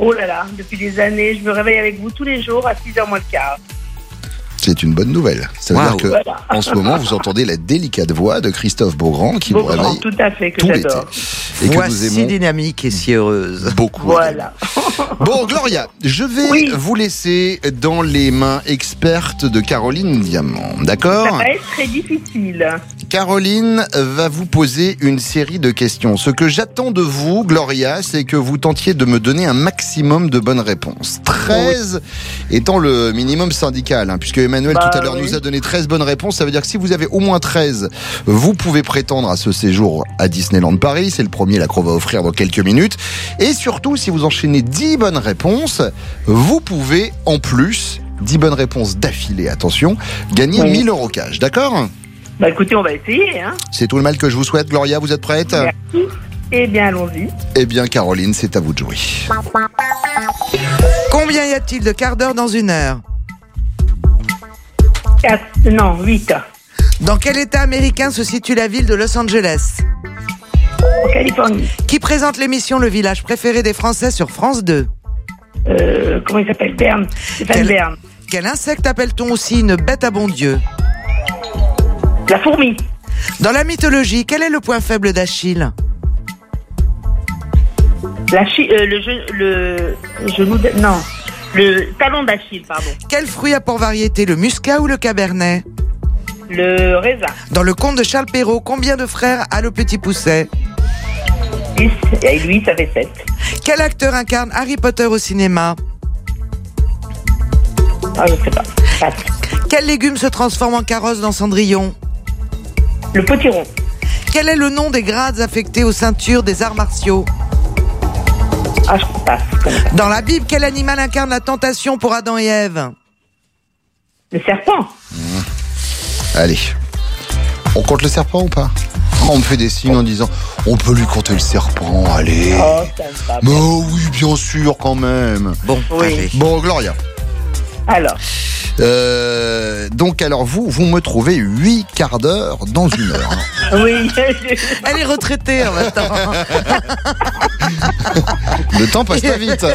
Oh là là, depuis des années, je me réveille avec vous tous les jours à 6h moins le quart. C'est une bonne nouvelle. Ça veut dire que Voilà. en ce moment, vous entendez la délicate voix de Christophe Beaugrand qui vous Beaugrand, réveille tout à fait, que tout l'été. j'adore. Et que Voix nous si aimons dynamique et si heureuse. beaucoup. Voilà. Bon, Gloria, je vais vous laisser dans les mains expertes de Caroline Diamant. Ça D'accord va être très difficile. Caroline va vous poser une série de questions. Ce que j'attends de vous, Gloria, c'est que vous tentiez de me donner un maximum de bonnes réponses. 13 étant le minimum syndical, hein, puisque Emmanuel Bah tout à l'heure oui. nous a donné 13 bonnes réponses. Ça veut dire que si vous avez au moins 13, vous pouvez prétendre à ce séjour à Disneyland Paris. C'est le premier là qu'on va offrir dans quelques minutes. Et surtout, si vous enchaînez 10 bonnes réponses, vous pouvez en plus, 10 bonnes réponses d'affilée, attention, gagner Oui. 1000 euros cash. D'accord? Bah écoutez, on va essayer. Hein. c'est tout le mal que je vous souhaite. Gloria, vous êtes prête? Merci. Eh bien, allons-y. Eh bien, Caroline, c'est à vous de jouer. Combien y a-t-il de quarts d'heure dans une heure? 4, non, 8. Dans quel état américain se situe la ville de Los Angeles? En Californie. Qui présente l'émission Le village préféré des Français sur France 2 Euh, comment il s'appelle? Berne. Stéphane Quel- Berne. Quel insecte appelle-t-on aussi une bête à bon Dieu? La fourmi. Dans la mythologie, quel est le point faible d'Achille? La chi- euh, le, ge- le genou de- non le talon d'Achille pardon. Quel fruit a pour variété le muscat ou le cabernet le raisin. Dans le conte de Charles Perrault, combien de frères a le petit pousset 10 et lui ça fait 7 Quel acteur incarne Harry Potter au cinéma ah je sais pas. Quel légume se transforme en carrosse dans Cendrillon le potiron. Quel est le nom des grades affectés aux ceintures des arts martiaux ah je passe. Dans la Bible, quel animal incarne la tentation pour Adam et Ève? Le serpent Allez. On compte le serpent ou pas? Oh, On me fait des signes en disant on peut lui compter le serpent, allez. oh ça me va Mais oh oui, bien sûr, quand même. Bon, Oui. allez. Bon, Gloria. Alors Euh, donc, alors, vous, vous me trouvez 8 quarts d'heure dans une heure. oui Elle est retraitée en même temps. Le temps passe pas vite.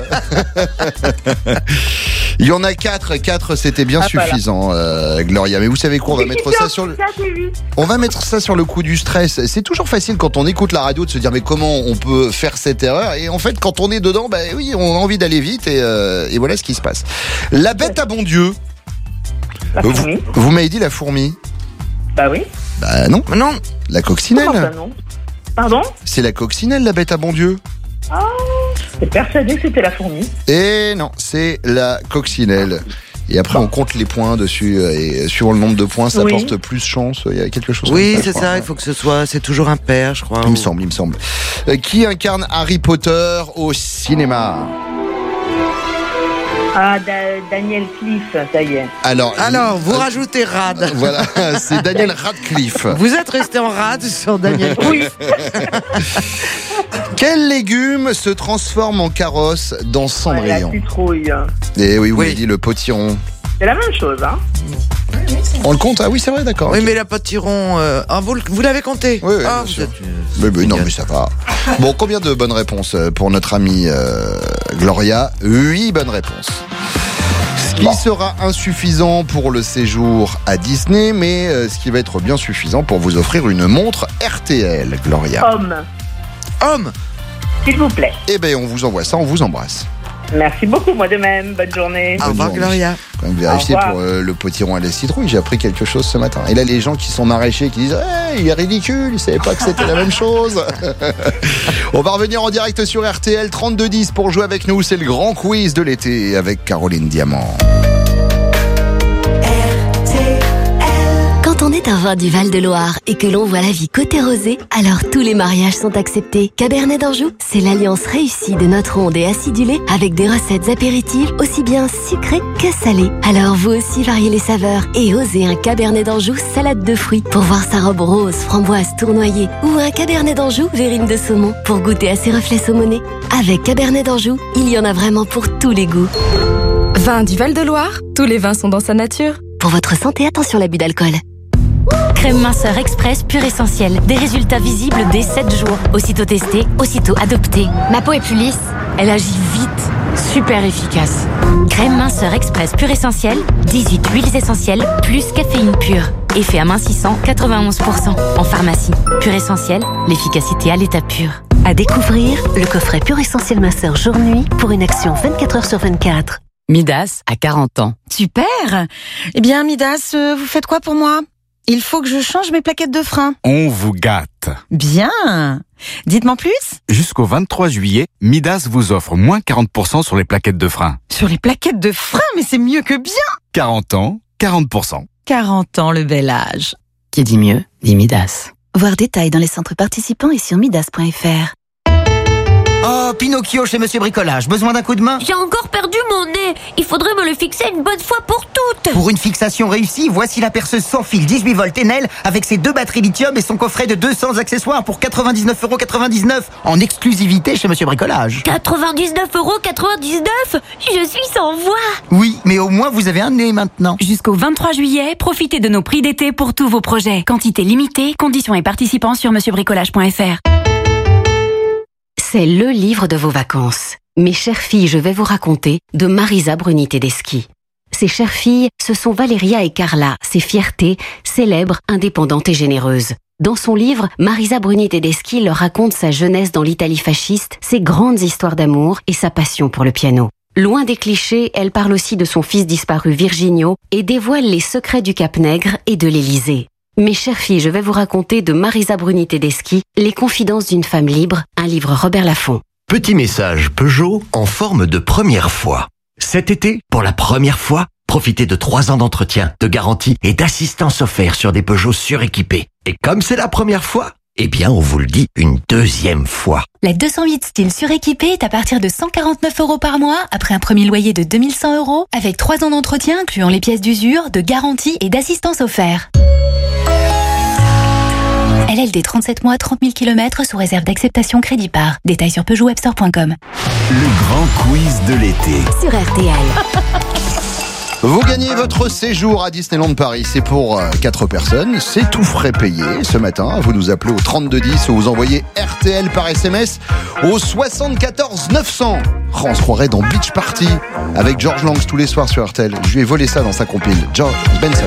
Il y en a 4. 4, c'était bien Ah, voilà. suffisant, euh, Gloria. Mais vous savez quoi On va mettre ça sur le. Ça, j'ai vu. On va mettre ça sur le coup du stress. C'est toujours facile quand on écoute la radio de se dire mais comment on peut faire cette erreur? Et en fait, quand on est dedans, bah oui, on a envie d'aller vite et, euh, et voilà ce qui se passe. La bête à bon Dieu. la Vous, fourmi vous m'avez dit la fourmi bah oui Bah non, Non, la comment ça coccinelle. non pardon C'est la coccinelle, la bête à bon Dieu. ah j'étais persuadée que c'était la fourmi Et non, c'est la coccinelle. Et après, on compte les points dessus. euh, Et suivant le nombre de points, ça Oui. porte plus chance. Il y a quelque chose. oui, comme je c'est crois. ça, il faut que ce soit, c'est toujours un père, je crois. Il me semble, il me semble. Euh, qui incarne Harry Potter au cinéma? Ah Da- Daniel Cliff ça y est Alors, Alors, vous euh, rajoutez Rad. Voilà, c'est Daniel Radcliffe. Vous êtes resté en rad sur Daniel. oui Quel légume se transforme en carrosse dans la Cendrillon citrouille Eh oui, vous Oui. avez dit le potiron. C'est la même chose hein On le compte Ah oui, c'est vrai, d'accord. Oui, ok. mais la potiron, euh, ah, vous, le- vous l'avez compté Oui, oui, Ah, bien vous sûr. êtes une- Mais, mais non, mais ça va. Bon, combien de bonnes réponses euh, pour notre amie euh, Gloria 8 bonnes réponses. Ce qui sera insuffisant pour le séjour à Disney, mais euh, ce qui va être bien suffisant pour vous offrir une montre RTL, Gloria. homme Homme s'il vous plaît Eh bien, on vous envoie ça, on vous embrasse. Merci beaucoup, moi de même. Bonne journée. Au revoir, journée. Gloria. Quand même vérifier pour euh, le potiron à la citrouille, j'ai appris quelque chose ce matin. Et là, les gens qui sont maraîchers qui disent hey, il est ridicule, il savait pas que c'était la même chose. On va revenir en direct sur RTL 3210 pour jouer avec nous. C'est le grand quiz de l'été avec Caroline Diamant. Est un vin du Val-de-Loire et que l'on voit la vie côté rosé, alors tous les mariages sont acceptés. Cabernet d'Anjou, c'est l'alliance réussie de notre onde et acidulée avec des recettes apéritives aussi bien sucrées que salées. Alors vous aussi variez les saveurs et osez un Cabernet d'Anjou salade de fruits pour voir sa robe rose, framboise tournoyée ou un Cabernet d'Anjou verrine de saumon pour goûter à ses reflets saumonés. Avec Cabernet d'Anjou, il y en a vraiment pour tous les goûts. Vin du Val-de-Loire, tous les vins sont dans sa nature. Pour votre santé, attention à l'abus d'alcool. Crème minceur express pure essentielle. Des résultats visibles dès 7 jours. Aussitôt testé, aussitôt adopté. Ma peau est plus lisse. Elle agit vite. Super efficace. Crème minceur express pure essentielle. 18 huiles essentielles plus caféine pure. Effet amincissant 91%. En pharmacie. Pure essentielle, l'efficacité à l'état pur. À découvrir, le coffret Pure Essentiel Minceur jour-nuit pour une action 24 heures sur 24. Midas a 40 ans. Super Eh bien, Midas, euh, vous faites quoi pour moi? Il faut que je change mes plaquettes de frein. On vous gâte. Bien Dites-moi plus Jusqu'au 23 juillet, Midas vous offre moins 40% sur les plaquettes de frein. Sur les plaquettes de frein, mais c'est mieux que bien 40 ans, 40%. 40 ans, le bel âge. Qui dit mieux, dit Midas. Voir détails dans les centres participants et sur midas.fr. Oh, Pinocchio chez Monsieur Bricolage, besoin d'un coup de main J'ai encore perdu mon nez. Il faudrait me le fixer une bonne fois pour toutes. Pour une fixation réussie, voici la perceuse sans fil 18 volts Enel avec ses deux batteries lithium et son coffret de 200 accessoires pour 99,99€ en exclusivité chez Monsieur Bricolage. 99,99 euros. Je suis sans voix. Oui, mais au moins vous avez un nez maintenant. Jusqu'au 23 juillet, profitez de nos prix d'été pour tous vos projets. Quantité limitée, conditions et participants sur monsieurbricolage.fr. C'est le livre de vos vacances. Mes chères filles, je vais vous raconter de Marisa Bruni Tedeschi. Ces chères filles, ce sont Valéria et Carla, ces fiertés, célèbres, indépendantes et généreuses. Dans son livre, Marisa Bruni Tedeschi leur raconte sa jeunesse dans l'Italie fasciste, ses grandes histoires d'amour et sa passion pour le piano. Loin des clichés, elle parle aussi de son fils disparu Virginio et dévoile les secrets du Cap Nègre et de l'Élysée. Mes chères filles, je vais vous raconter de Marisa Bruni Tedeschi, Les confidences d'une femme libre, un livre Robert Laffont. Petit message Peugeot en forme de première fois. Cet été, pour la première fois, profitez de trois ans d'entretien, de garantie et d'assistance offerte sur des Peugeot suréquipés. Et comme c'est la première fois, eh bien, on vous le dit une deuxième fois. La 208 style suréquipée est à partir de 149 euros par mois, après un premier loyer de 2100 euros, avec 3 ans d'entretien incluant les pièces d'usure, de garantie et d'assistance offert. LLD 37 mois, 30 000 km sous réserve d'acceptation crédit par. Détails sur PeugeotWebstore.com. Le grand quiz de l'été. Sur RTL. Vous gagnez votre séjour à Disneyland Paris. C'est pour 4 personnes. C'est tout frais payé. Ce matin, vous nous appelez au 3210 ou vous envoyez RTL par SMS au 74 900. Oh, on se croirait dans Beach Party avec George Langs tous les soirs sur RTL. Je lui ai volé ça dans sa compile. George Benson.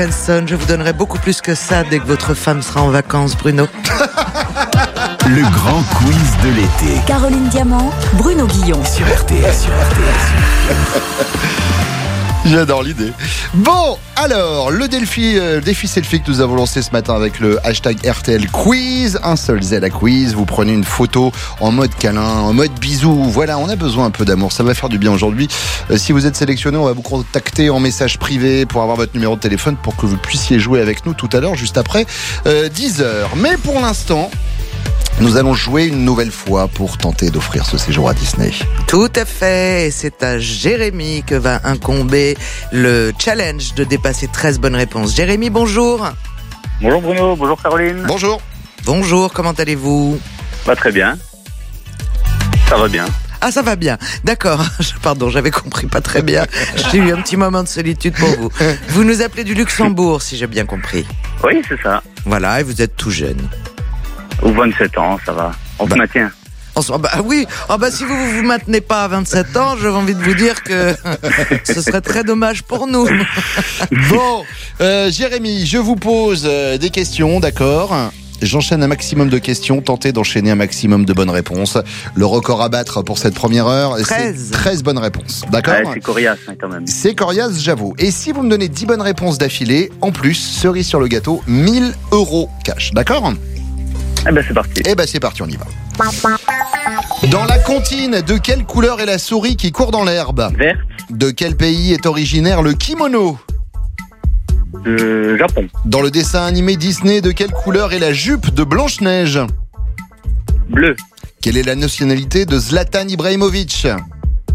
Benson. Je vous donnerai beaucoup plus que ça dès que votre femme sera en vacances, Bruno. Le grand quiz de l'été. Caroline Diamant, Bruno Guillon. Sur RTL, sur RTL. J'adore l'idée. Bon, alors, le défi, euh, défi selfie que nous avons lancé ce matin avec le hashtag RTL Quiz, un seul Z à quiz, vous prenez une photo en mode câlin, en mode bisou, voilà, on a besoin un peu d'amour, ça va faire du bien aujourd'hui. Euh, si vous êtes sélectionné, on va vous contacter en message privé pour avoir votre numéro de téléphone pour que vous puissiez jouer avec nous tout à l'heure, juste après euh, 10h. Mais pour l'instant, nous allons jouer une nouvelle fois pour tenter d'offrir ce séjour à Disney. Tout à fait. Et c'est à Jérémy que va incomber le challenge de dépasser 13 bonnes réponses. Jérémy, bonjour. Bonjour Bruno, bonjour Caroline. Bonjour. Bonjour, comment allez-vous? Pas très bien. Ça va bien. Ah, ça va bien. D'accord. Je- Pardon, j'avais compris pas très bien. J'ai eu un petit moment de solitude pour vous. Vous nous appelez du Luxembourg, si j'ai bien compris. Oui, c'est ça. Voilà, et vous êtes tout jeune. Ou 27 ans, ça va. On se maintient. Ah bah oui, ah bah si vous vous vous maintenez pas à 27 ans, j'ai envie de vous dire que ce serait très dommage pour nous. Bon, euh, Jérémy, je vous pose euh, des questions, d'accord? J'enchaîne un maximum de questions, tentez d'enchaîner un maximum de bonnes réponses. Le record à battre pour cette première heure, c'est 13. 13 bonnes réponses, d'accord? Ouais, c'est coriace hein, quand même. C'est coriace, j'avoue. Et si vous me donnez 10 bonnes réponses d'affilée, en plus, cerise sur le gâteau, 1000 euros cash, d'accord? Eh ben c'est parti. Eh ben c'est parti, on y va. Dans la comptine, de quelle couleur est la souris qui court dans l'herbe? Vert. De quel pays est originaire le kimono? De Japon. Dans le dessin animé Disney, de quelle couleur est la jupe de Blanche-Neige? Bleu. Quelle est la nationalité de Zlatan Ibrahimovic?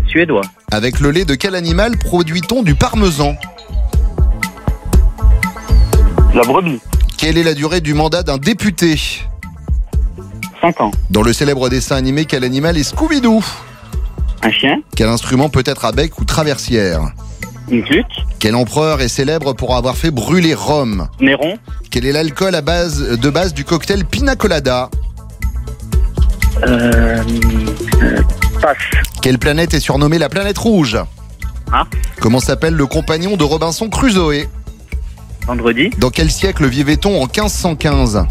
Suédois. Avec le lait de quel animal produit-on du parmesan? La brebis. Quelle est la durée du mandat d'un député? 5 ans. Dans le célèbre dessin animé, quel animal est Scooby-Doo Un chien. Quel instrument peut être à bec ou traversière Une flûte. Quel empereur est célèbre pour avoir fait brûler Rome Néron. Quel est l'alcool à base de base du cocktail Pina Colada Euh, euh, passe. Quelle planète est surnommée la planète rouge Ah. Comment s'appelle le compagnon de Robinson Crusoe Vendredi. Dans quel siècle vivait-on en 1515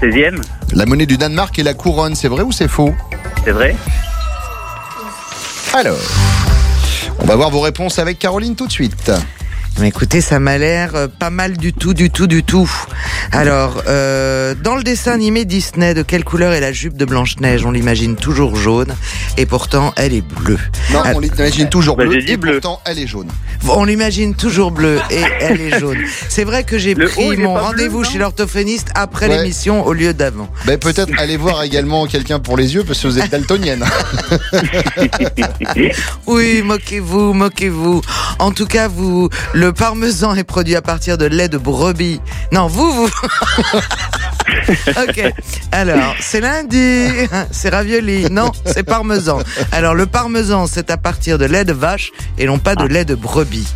16e. La monnaie du Danemark est la couronne, c'est vrai ou c'est faux C'est vrai. Alors, on va voir vos réponses avec Caroline tout de suite. Mais écoutez, ça m'a l'air euh, pas mal du tout, du tout, du tout. Alors, euh, dans le dessin animé Disney, de quelle couleur est la jupe de Blanche-Neige? On l'imagine toujours jaune, et pourtant elle est bleue. Non, Alors- on l'imagine toujours Bah, bleu, j'ai dit et bleu. pourtant elle est jaune. On l'imagine toujours bleue et elle est jaune. C'est vrai que j'ai pris mon rendez-vous chez l'orthophoniste après Ouais. l'émission au lieu d'avant. Ben, peut-être aller voir également quelqu'un pour les yeux parce que vous êtes daltonienne. Oui, moquez-vous, moquez-vous. En tout cas, vous, le parmesan est produit à partir de lait de brebis. Non, vous, vous. ok. Alors, c'est lundi. C'est ravioli. Non, c'est parmesan. Alors, le parmesan, c'est à partir de lait de vache et non pas de lait de brebis.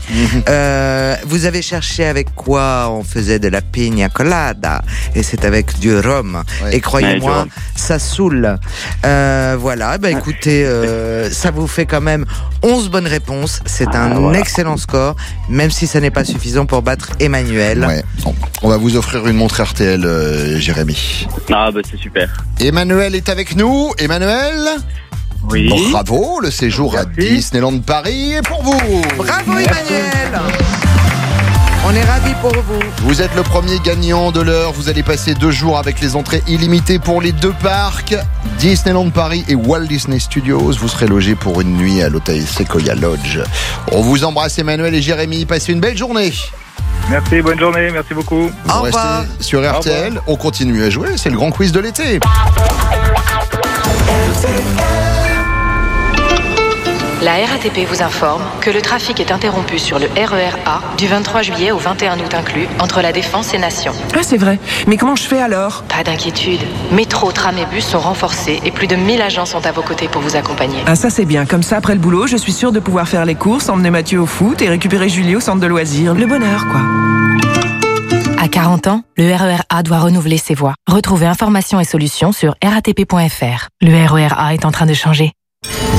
Euh, vous avez cherché avec quoi on faisait de la pina colada et c'est avec du rhum. Ouais. Et croyez-moi, ça saoule. Euh, voilà, bah écoutez, euh, ça vous fait quand même 11 bonnes réponses. C'est Ah, un voilà. excellent score, même si ça n'est pas suffisant pour battre Emmanuel. Ouais. On va vous offrir une montre RTL, euh, Jérémy. Ah bah c'est super. Emmanuel est avec nous. Emmanuel Oui. Bravo, le séjour à. Disneyland Paris est pour vous. Bravo Emmanuel On est ravis pour vous. Vous êtes le premier gagnant de l'heure. Vous allez passer deux jours avec les entrées illimitées pour les deux parcs, Disneyland Paris et Walt Disney Studios. Vous serez logé pour une nuit à l'hôtel Sequoia Lodge. On vous embrasse Emmanuel et Jérémy. Passez une belle journée. Merci, bonne journée, merci beaucoup. Vous restez sur RTL. On continue à jouer. C'est le grand quiz de l'été. La RATP vous informe que le trafic est interrompu sur le RER A du 23 juillet au 21 août inclus entre la Défense et Nation. Ah, c'est vrai. Mais comment je fais alors? Pas d'inquiétude. Métro, tram et bus sont renforcés et plus de 1000 agents sont à vos côtés pour vous accompagner. Ah, ça c'est bien. Comme ça, après le boulot, je suis sûre de pouvoir faire les courses, emmener Mathieu au foot et récupérer Julie au centre de loisirs. Le bonheur, quoi. À 40 ans, le RER A doit renouveler ses voies. Retrouvez informations et solutions sur ratp.fr. Le RER A est en train de changer.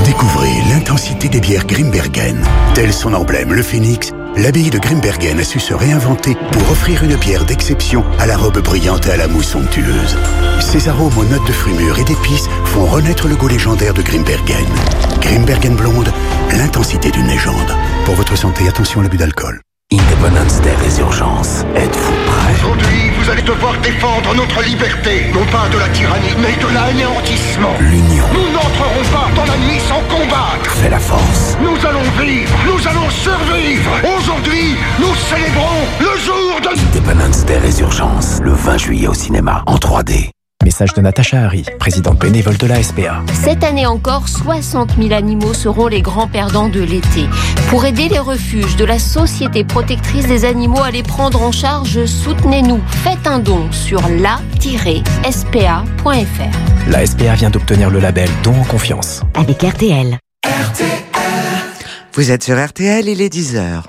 Découvrez l'intensité des bières Grimbergen. Tel son emblème, le phénix, l'abbaye de Grimbergen a su se réinventer pour offrir une bière d'exception à la robe brillante et à la mousse somptueuse. Ses arômes aux notes de fruits et d'épices font renaître le goût légendaire de Grimbergen. Grimbergen blonde, l'intensité d'une légende. Pour votre santé, attention à l'abus d'alcool. Independence Day Résurgence. Êtes-vous prêts Aujourd'hui, vous allez devoir défendre notre liberté, non pas de la tyrannie, mais de l'anéantissement. L'union Nous n'entrerons pas dans la nuit sans combattre. fait la force. Nous allons vivre, nous allons survivre. Aujourd'hui, nous célébrons le jour de... Independence Day Résurgence. Le 20 juillet au cinéma. En 3D. Message de Natacha Harry, présidente bénévole de la SPA. Cette année encore, 60 000 animaux seront les grands perdants de l'été. Pour aider les refuges de la Société protectrice des animaux à les prendre en charge, soutenez-nous. Faites un don sur la-spa.fr. La SPA vient d'obtenir le label Don en confiance. Avec RTL. Vous êtes sur RTL, il est 10h.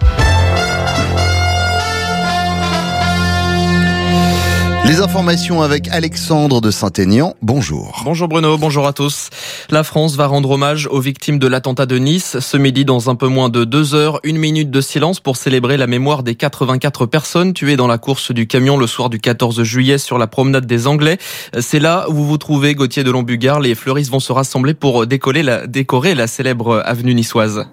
Les informations avec Alexandre de Saint-Aignan. Bonjour. Bonjour Bruno, bonjour à tous. La France va rendre hommage aux victimes de l'attentat de Nice. Ce midi, dans un peu moins de deux heures, une minute de silence pour célébrer la mémoire des 84 personnes tuées dans la course du camion le soir du 14 juillet sur la promenade des Anglais. C'est là où vous vous trouvez, Gauthier de Lombugard. Les fleuristes vont se rassembler pour décorer la célèbre avenue niçoise.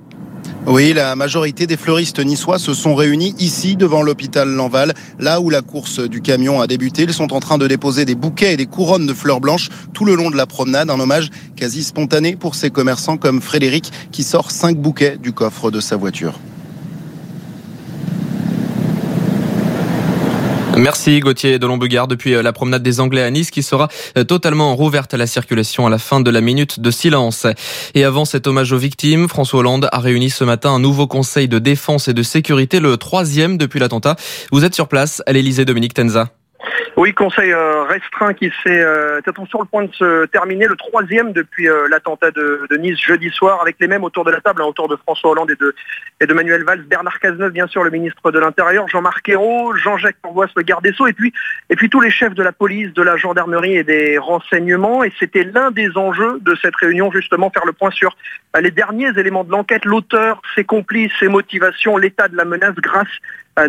Oui, la majorité des fleuristes niçois se sont réunis ici devant l'hôpital Lanval, là où la course du camion a débuté. Ils sont en train de déposer des bouquets et des couronnes de fleurs blanches tout le long de la promenade, un hommage quasi spontané pour ces commerçants comme Frédéric qui sort cinq bouquets du coffre de sa voiture. Merci Gauthier de Lombegard depuis euh, la promenade des Anglais à Nice qui sera euh, totalement rouverte à la circulation à la fin de la minute de silence. Et avant cet hommage aux victimes, François Hollande a réuni ce matin un nouveau conseil de défense et de sécurité, le troisième depuis l'attentat. Vous êtes sur place à l'Elysée, Dominique Tenza. Oui, conseil euh, restreint qui s'est euh, sur le point de se terminer, le troisième depuis euh, l'attentat de, Nice jeudi soir, avec les mêmes autour de la table, hein, autour de François Hollande et de, et de Manuel Valls, Bernard Cazeneuve, bien sûr, le ministre de l'Intérieur, Jean-Marc Ayrault, Jean-Jacques Porbois, le garde des Sceaux, et puis, et puis tous les chefs de la police, de la gendarmerie et des renseignements. Et c'était l'un des enjeux de cette réunion, justement, faire le point sur les derniers éléments de l'enquête, l'auteur, ses complices, ses motivations, l'état de la menace grâce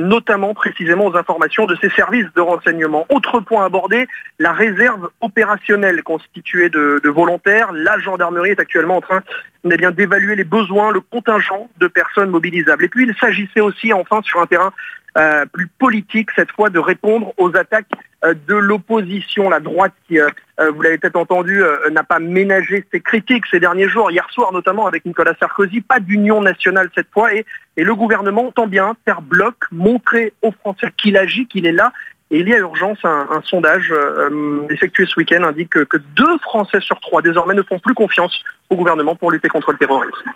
notamment précisément aux informations de ces services de renseignement. Autre point abordé, la réserve opérationnelle constituée de, volontaires. La gendarmerie est actuellement en train eh d'évaluer les besoins, le contingent de personnes mobilisables. Et puis il s'agissait aussi enfin sur un terrain euh, plus politique, cette fois de répondre aux attaques euh, de l'opposition, la droite qui, euh, vous l'avez peut-être entendu, n'a pas ménagé ses critiques ces derniers jours, hier soir notamment avec Nicolas Sarkozy, pas d'union nationale cette fois, et, le gouvernement entend bien faire bloc, montrer aux Français qu'il agit, qu'il est là, et il y a urgence, un, sondage euh, effectué ce week-end indique que, que deux Français sur trois désormais ne font plus confiance au gouvernement pour lutter contre le terrorisme.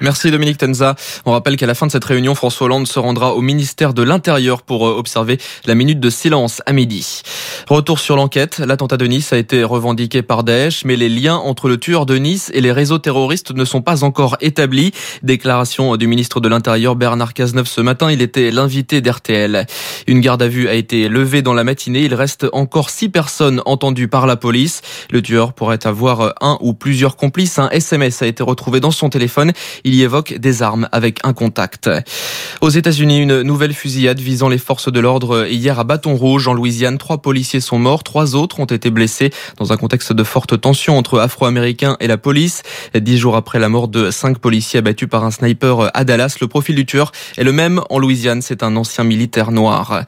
Merci Dominique Tenza. On rappelle qu'à la fin de cette réunion, François Hollande se rendra au ministère de l'Intérieur pour euh, observer la minute de silence à midi. Retour sur l'enquête. L'attentat de Nice a été revendiqué par Daesh, mais les liens entre le tueur de Nice et les réseaux terroristes ne sont pas encore établis. Déclaration du ministre de l'Intérieur Bernard Cazeneuve ce matin. Il était l'invité d'RTL. Une garde à vue a été levée dans la matinée. Il reste encore six personnes entendues par la police. Le tueur pourrait avoir un ou plusieurs complices. Un SMS a été retrouvé dans son téléphone. Y évoque des armes avec un contact. Aux États-Unis, une nouvelle fusillade visant les forces de l'ordre hier à Bâton Rouge en Louisiane. Trois policiers sont morts, trois autres ont été blessés dans un contexte de forte tension entre Afro-Américains et la police. Dix jours après la mort de cinq policiers abattus par un sniper à Dallas, le profil du tueur est le même en Louisiane. C'est un ancien militaire noir.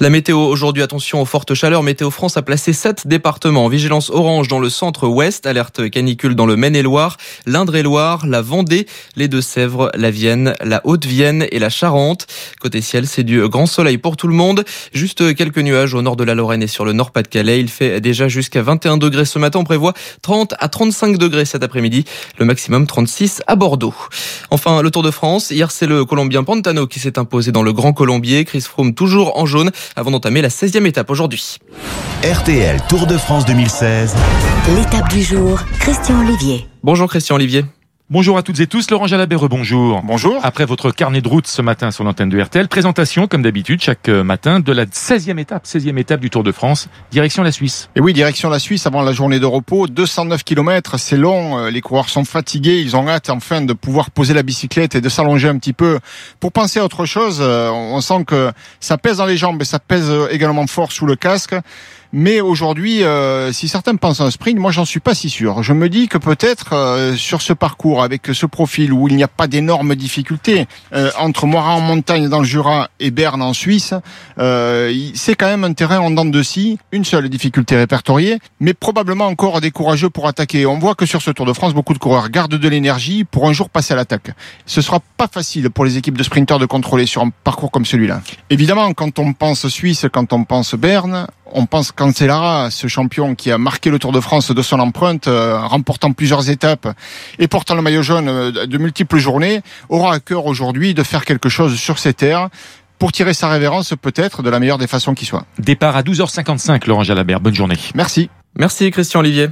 La météo aujourd'hui, attention aux fortes chaleurs. Météo France a placé sept départements en vigilance orange dans le centre-ouest, alerte canicule dans le Maine-et-Loire, l'Indre-et-Loire, la Vendée, les Deux-Sèvres, la Vienne, la Haute-Vienne et la Charente. Côté ciel, c'est du grand soleil pour tout le monde. Juste quelques nuages au nord de la Lorraine et sur le nord Pas-de-Calais. Il fait déjà jusqu'à 21 degrés ce matin. On prévoit 30 à 35 degrés cet après-midi. Le maximum 36 à Bordeaux. Enfin, le Tour de France. Hier, c'est le Colombien Pantano qui s'est imposé dans le Grand Colombier. Chris Froome toujours en jaune avant d'entamer la 16e étape aujourd'hui. RTL Tour de France 2016. L'étape du jour, Christian Olivier. Bonjour Christian Olivier. Bonjour à toutes et tous, Laurent Jalabert, bonjour. Bonjour. Après votre carnet de route ce matin sur l'antenne de RTL, présentation, comme d'habitude, chaque euh, matin de la 16e étape, 16e étape du Tour de France, direction la Suisse. Et oui, direction la Suisse avant la journée de repos, 209 km, c'est long, euh, les coureurs sont fatigués, ils ont hâte enfin de pouvoir poser la bicyclette et de s'allonger un petit peu pour penser à autre chose. Euh, On sent que ça pèse dans les jambes et ça pèse également fort sous le casque. Mais aujourd'hui, euh, si certains pensent à un sprint, moi j'en suis pas si sûr. Je me dis que peut-être euh, sur ce parcours, avec ce profil où il n'y a pas d'énormes difficultés euh, entre Moira en montagne dans le Jura et Berne en Suisse, euh, c'est quand même un terrain en dents de scie. Une seule difficulté répertoriée, mais probablement encore des courageux pour attaquer. On voit que sur ce Tour de France, beaucoup de coureurs gardent de l'énergie pour un jour passer à l'attaque. Ce sera pas facile pour les équipes de sprinteurs de contrôler sur un parcours comme celui-là. Évidemment, quand on pense Suisse, quand on pense Berne, on pense Cancellara, ce champion qui a marqué le Tour de France de son empreinte, euh, remportant plusieurs étapes et portant le maillot jaune euh, de multiples journées, aura à cœur aujourd'hui de faire quelque chose sur ces terres pour tirer sa révérence peut-être de la meilleure des façons qui soit. Départ à 12h55, Laurent Jalabert, bonne journée. Merci. Merci Christian Olivier.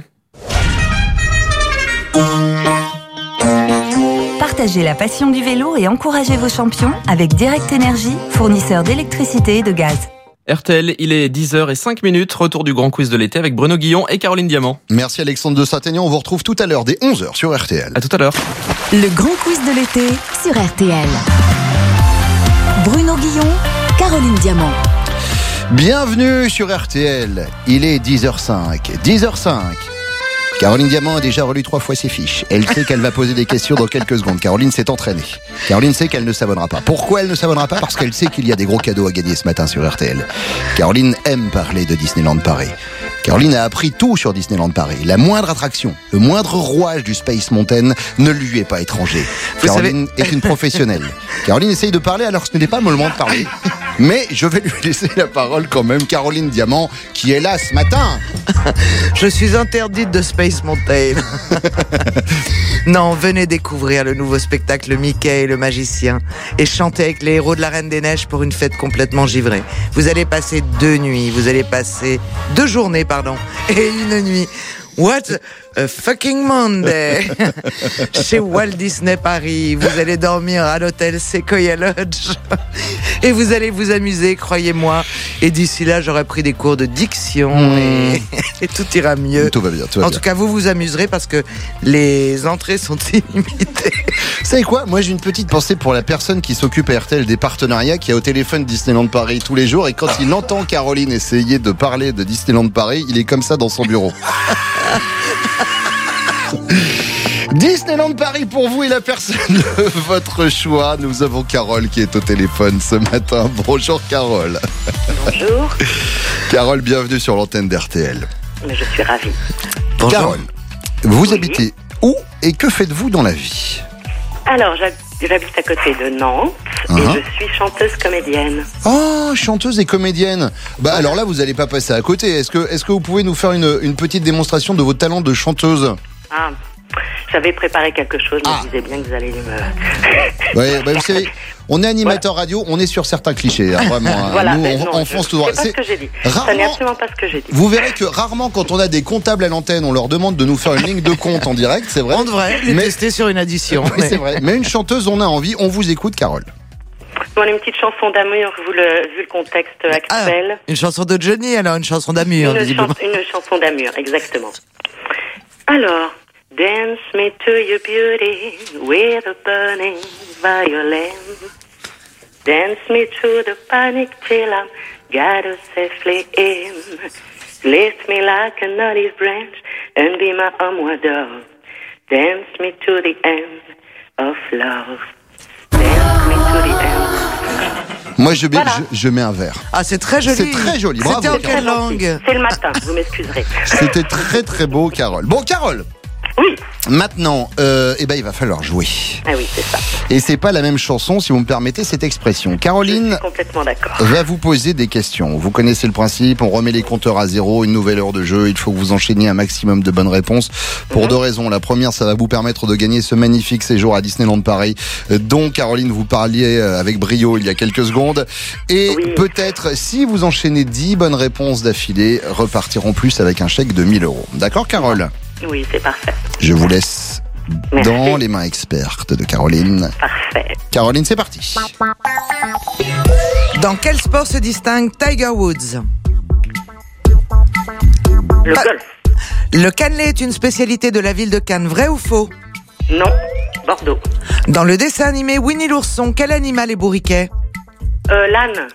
Partagez la passion du vélo et encouragez vos champions avec Direct Énergie, fournisseur d'électricité et de gaz. RTL, il est 10h05 minutes. Retour du grand quiz de l'été avec Bruno Guillon et Caroline Diamant. Merci Alexandre de Saint-Aignan. On vous retrouve tout à l'heure dès 11h sur RTL. À tout à l'heure. Le grand quiz de l'été Sur RTL. Bruno Guillon, Caroline Diamant. Bienvenue sur RTL. Il est 10h05. 10h05. Caroline Diamant a déjà relu trois fois ses fiches. Elle sait qu'elle va poser des questions dans quelques secondes. Caroline s'est entraînée. Caroline sait qu'elle ne s'abonnera pas. Pourquoi elle ne s'abonnera pas? Parce qu'elle sait qu'il y a des gros cadeaux à gagner ce matin sur RTL. Caroline aime parler de Disneyland Paris. Caroline a appris tout sur Disneyland Paris. La moindre attraction, le moindre rouage du Space Mountain ne lui est pas étranger. Vous Caroline est une professionnelle. Caroline essaye de parler alors que ce n'est pas le moment de parler. Mais je vais lui laisser la parole quand même. Caroline Diamant, qui est là ce matin. Je suis interdite de Space Non, venez découvrir le nouveau spectacle Mickey et le magicien et chanter avec les héros de la Reine des Neiges pour une fête complètement givrée. Vous allez passer deux nuits, vous allez passer deux journées, pardon, et une nuit. What? A fucking Monday Chez Walt Disney Paris, vous allez dormir à l'hôtel Sequoia Lodge et vous allez vous amuser, croyez-moi. Et d'ici là, j'aurai pris des cours de diction et, et tout ira mieux. Tout va bien, tout va en bien. tout cas, vous vous amuserez parce que les entrées sont illimitées. Vous savez quoi? Moi j'ai une petite pensée pour la personne qui s'occupe à RTL des partenariats, qui a au téléphone Disneyland Paris tous les jours et quand il entend Caroline essayer de parler de Disneyland Paris, il est comme ça dans son bureau. Disneyland Paris pour vous et la personne de votre choix. Nous avons Carole qui est au téléphone ce matin. Bonjour Carole. Bonjour, Carole, bienvenue sur l'antenne d'RTL. je suis ravie. Carole, vous habitez où et que faites-vous dans la vie? Alors, j'habite à côté de Nantes et Uh-huh. je suis chanteuse comédienne. Oh, chanteuse et comédienne. Bah alors là, vous n'allez pas passer à côté. Est-ce que, est-ce que vous pouvez nous faire une, une petite démonstration de vos talents de chanteuse? Ah, j'avais préparé quelque chose, mais Ah. je disais bien que vous allez me. Ouais, bah, vous savez, on est animateur radio, on est sur certains clichés, hein, vraiment. hein. voilà, Nous, on, non, on je- fonce tout droit. C'est ce que j'ai dit. Ça rarement- n'est absolument pas ce que j'ai dit. Vous verrez que rarement, quand on a des comptables à l'antenne, on leur demande de nous faire une ligne de compte en direct, c'est vrai. On devrait les Mais- tester sur une addition. Oui, c'est vrai. Mais une chanteuse, on a envie. On vous écoute, Carole. Bon, une petite chanson d'amour, vu le, vu le contexte actuel. Une chanson de Johnny, alors une chanson d'amour. une, chan- une chanson d'amour, exactement. Alors, Dance me to your beauty with a burning violin. Dance me through the panic till I'm gathered safely in. Lift me like an olive branch and be my homeward dove. Dance me to the end of love. Dance me to the end. Moi, je mets, Voilà. je, je mets un verre. Ah, c'est très joli. C'est très joli. Bravo. C'était en Carole. quelle langue C'est le matin, vous m'excuserez. C'était très très beau, Carole. Bon, Carole. Oui. Maintenant, euh, eh ben, il va falloir jouer. Ah oui, c'est ça. Et c'est pas la même chanson, si vous me permettez cette expression. Je Caroline suis complètement d'accord. va vous poser des questions. Vous connaissez le principe, on remet les compteurs à zéro, une nouvelle heure de jeu. Il faut que vous enchaîniez un maximum de bonnes réponses. Pour deux raisons. La première, ça va vous permettre de gagner ce magnifique séjour à Disneyland Paris, euh, dont Caroline vous parliez euh, avec brio il y a quelques secondes. Et peut-être, si vous enchaînez 10 bonnes réponses d'affilée, repartiront plus avec un chèque de 1000 euros. D'accord, Carole? Oui, c'est parfait. Je vous laisse Merci. dans les mains expertes de Caroline. Parfait. Caroline, c'est parti. Dans quel sport se distingue Tiger Woods? Le Pas- golf. Le cannelé est une spécialité de la ville de Cannes, vrai ou faux? Non. Bordeaux. Dans le dessin animé Winnie l'ourson, quel animal est bourriquet? Euh, l'âne.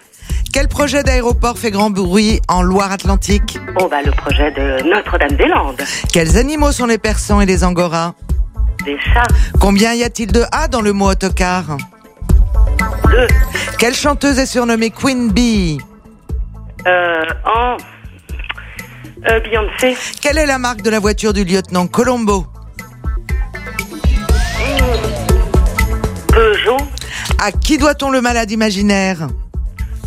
Quel projet d'aéroport fait grand bruit en Loire-Atlantique Oh, bah, le projet de Notre-Dame-des-Landes. Quels animaux sont les persans et les angoras Des chats. Combien y a-t-il de A dans le mot autocar Deux. Quelle chanteuse est surnommée Queen Bee Euh, en. Euh, Beyoncé. Quelle est la marque de la voiture du lieutenant Colombo Peugeot. À qui doit-on le malade imaginaire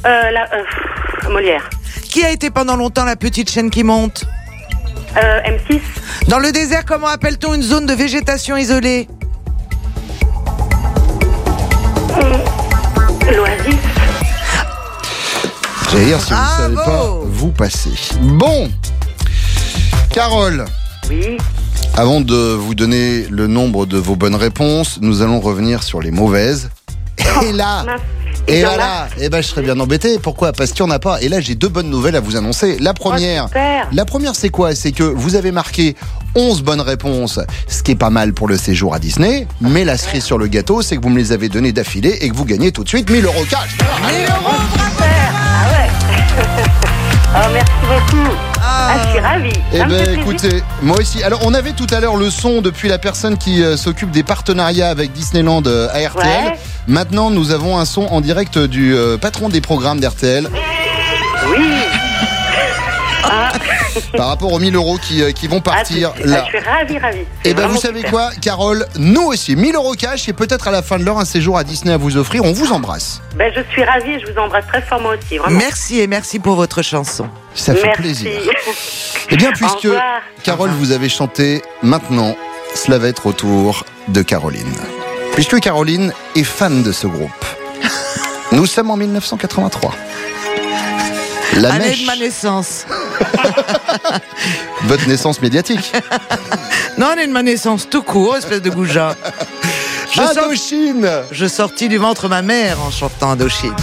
Euh, la, euh, Molière. Qui a été pendant longtemps la petite chaîne qui monte Euh, M6. Dans le désert, comment appelle-t-on une zone de végétation isolée L'Oasis. J'allais dire, si vous ne Ah, savez pas, Bravo. vous passez. Bon, Carole, Oui. avant de vous donner le nombre de vos bonnes réponses, nous allons revenir sur les mauvaises. Et là, Mince. et voilà, eh ben, je serais bien embêté. Pourquoi? Parce qu'il n'y en a pas. Et là, j'ai deux bonnes nouvelles à vous annoncer. La première, Oh, super. la première, c'est quoi? C'est que vous avez marqué 11 bonnes réponses, ce qui est pas mal pour le séjour à Disney. Mais la cerise sur le gâteau, c'est que vous me les avez données d'affilée et que vous gagnez tout de suite 1000 euros cash. Super. Ah ouais. oh, merci beaucoup. Ah, je suis ravie. Eh ben, écoutez, moi aussi. Alors, on avait tout à l'heure le son depuis la personne qui euh, s'occupe des partenariats avec Disneyland euh, à RTL. Ouais. Maintenant, nous avons un son en direct du euh, patron des programmes d'RTL. Ah, par rapport aux 1000 euros qui, euh, qui vont ah, partir c'est- là. Je suis ravie, ravie. Et ben, vraiment vous savez super. quoi, Carole Nous aussi, 1000 euros cash et peut-être à la fin de l'heure un séjour à Disney à vous offrir. On vous embrasse. Ben, je suis ravie. Je vous embrasse très fort moi aussi. Vraiment. Merci et merci pour votre chanson. Ça fait Merci. plaisir. Eh bien, puisque. Carole vous avez chanté, maintenant, cela va être au tour de Caroline. Puisque Caroline est fan de ce groupe. Nous sommes en 1983. La Année mèche, de ma naissance. votre naissance médiatique. Non, année de ma naissance, tout court, espèce de goujat. Je, Indochine je sortis du ventre ma mère en chantant Indochine.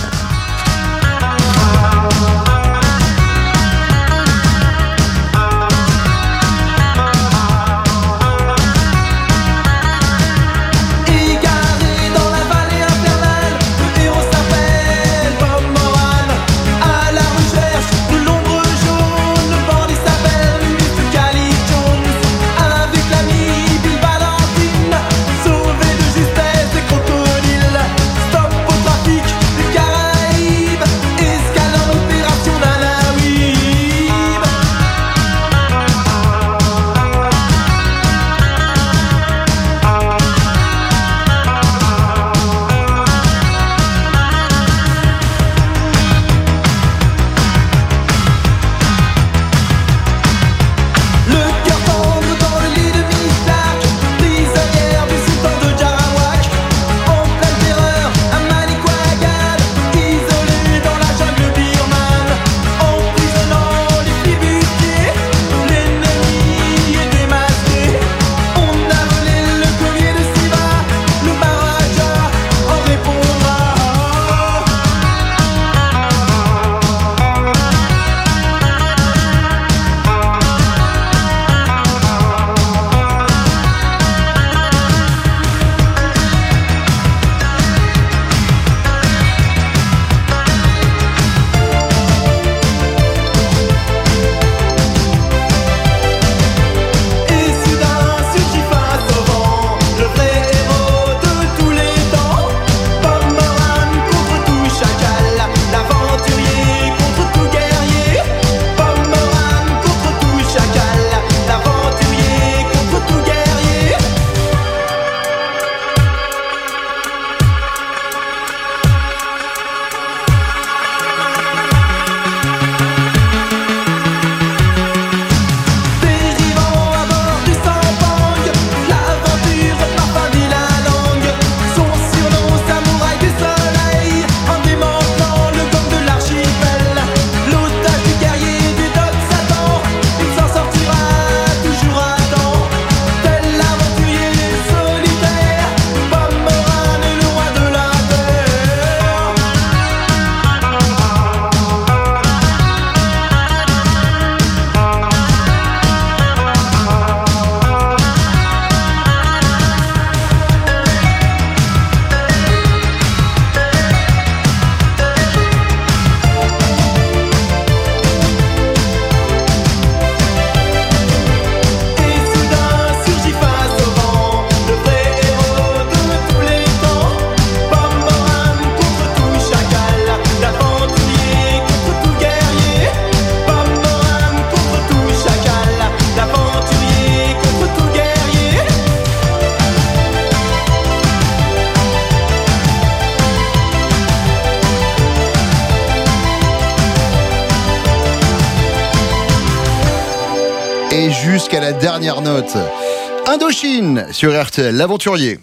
Indochine sur RTL, l'aventurier.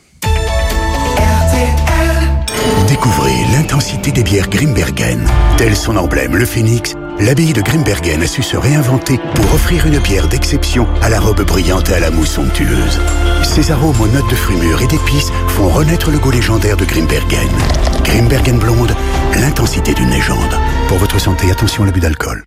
Découvrez l'intensité des bières Grimbergen. Tel son emblème, le phénix, l'abbaye de Grimbergen a su se réinventer pour offrir une bière d'exception à la robe brillante et à la mousse somptueuse. Ses arômes aux notes de fruits mûrs et d'épices font renaître le goût légendaire de Grimbergen. Grimbergen blonde, l'intensité d'une légende. Pour votre santé, attention à l'abus d'alcool.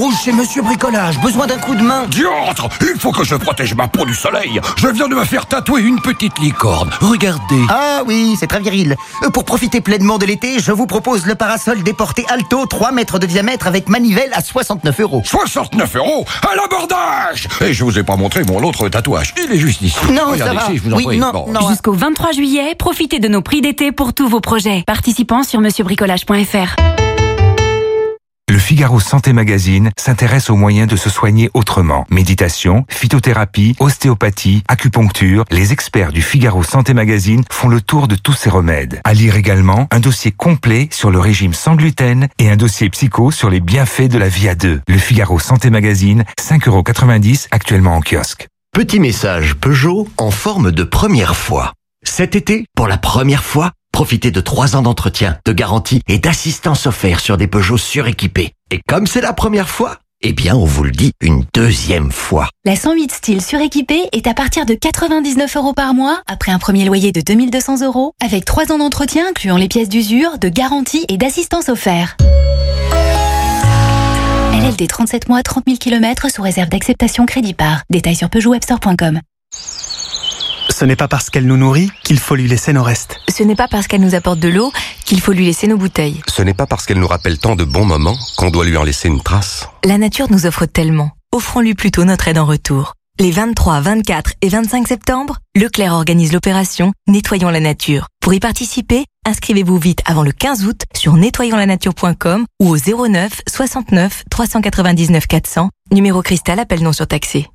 Rouge chez Monsieur Bricolage. Besoin d'un coup de main Diantre Il faut que je protège ma peau du soleil. Je viens de me faire tatouer une petite licorne. Regardez. Ah oui, c'est très viril. Euh, Pour profiter pleinement de l'été, je vous propose le parasol déporté Alto, 3 mètres de diamètre avec manivelle à 69 euros. 69 euros à l'abordage Et je vous ai pas montré mon autre tatouage. Il est juste ici. Non, ça Regardez va. ici, je vous en Oui, prie. non, Bon. non. Jusqu'au 23 juillet, profitez de nos prix d'été pour tous vos projets. Participants sur monsieurbricolage.fr. Le Figaro Santé Magazine s'intéresse aux moyens de se soigner autrement. Méditation, phytothérapie, ostéopathie, acupuncture, les experts du Figaro Santé Magazine font le tour de tous ces remèdes. À lire également un dossier complet sur le régime sans gluten et un dossier psycho sur les bienfaits de la vie à deux. Le Figaro Santé Magazine, 5,90€ actuellement en kiosque. Petit message Peugeot en forme de première fois. Cet été, pour la première fois, profitez de 3 ans d'entretien, de garantie et d'assistance offerte sur des Peugeot suréquipés. Et comme c'est la première fois, eh bien on vous le dit une deuxième fois. La 108 style suréquipée est à partir de 99 euros par mois, après un premier loyer de 2200 euros, avec 3 ans d'entretien incluant les pièces d'usure, de garantie et d'assistance offert. LLD 37 mois, 30 000 km sous réserve d'acceptation crédit par. Détails sur peugeotwebstore.com. Ce n'est pas parce qu'elle nous nourrit qu'il faut lui laisser nos restes. Ce n'est pas parce qu'elle nous apporte de l'eau qu'il faut lui laisser nos bouteilles. Ce n'est pas parce qu'elle nous rappelle tant de bons moments qu'on doit lui en laisser une trace. La nature nous offre tellement. Offrons-lui plutôt notre aide en retour. Les 23, 24 et 25 septembre, Leclerc organise l'opération Nettoyons la nature. Pour y participer, inscrivez-vous vite avant le 15 août sur nettoyonslanature.com ou au 09 69 399 400, numéro cristal appel non surtaxé.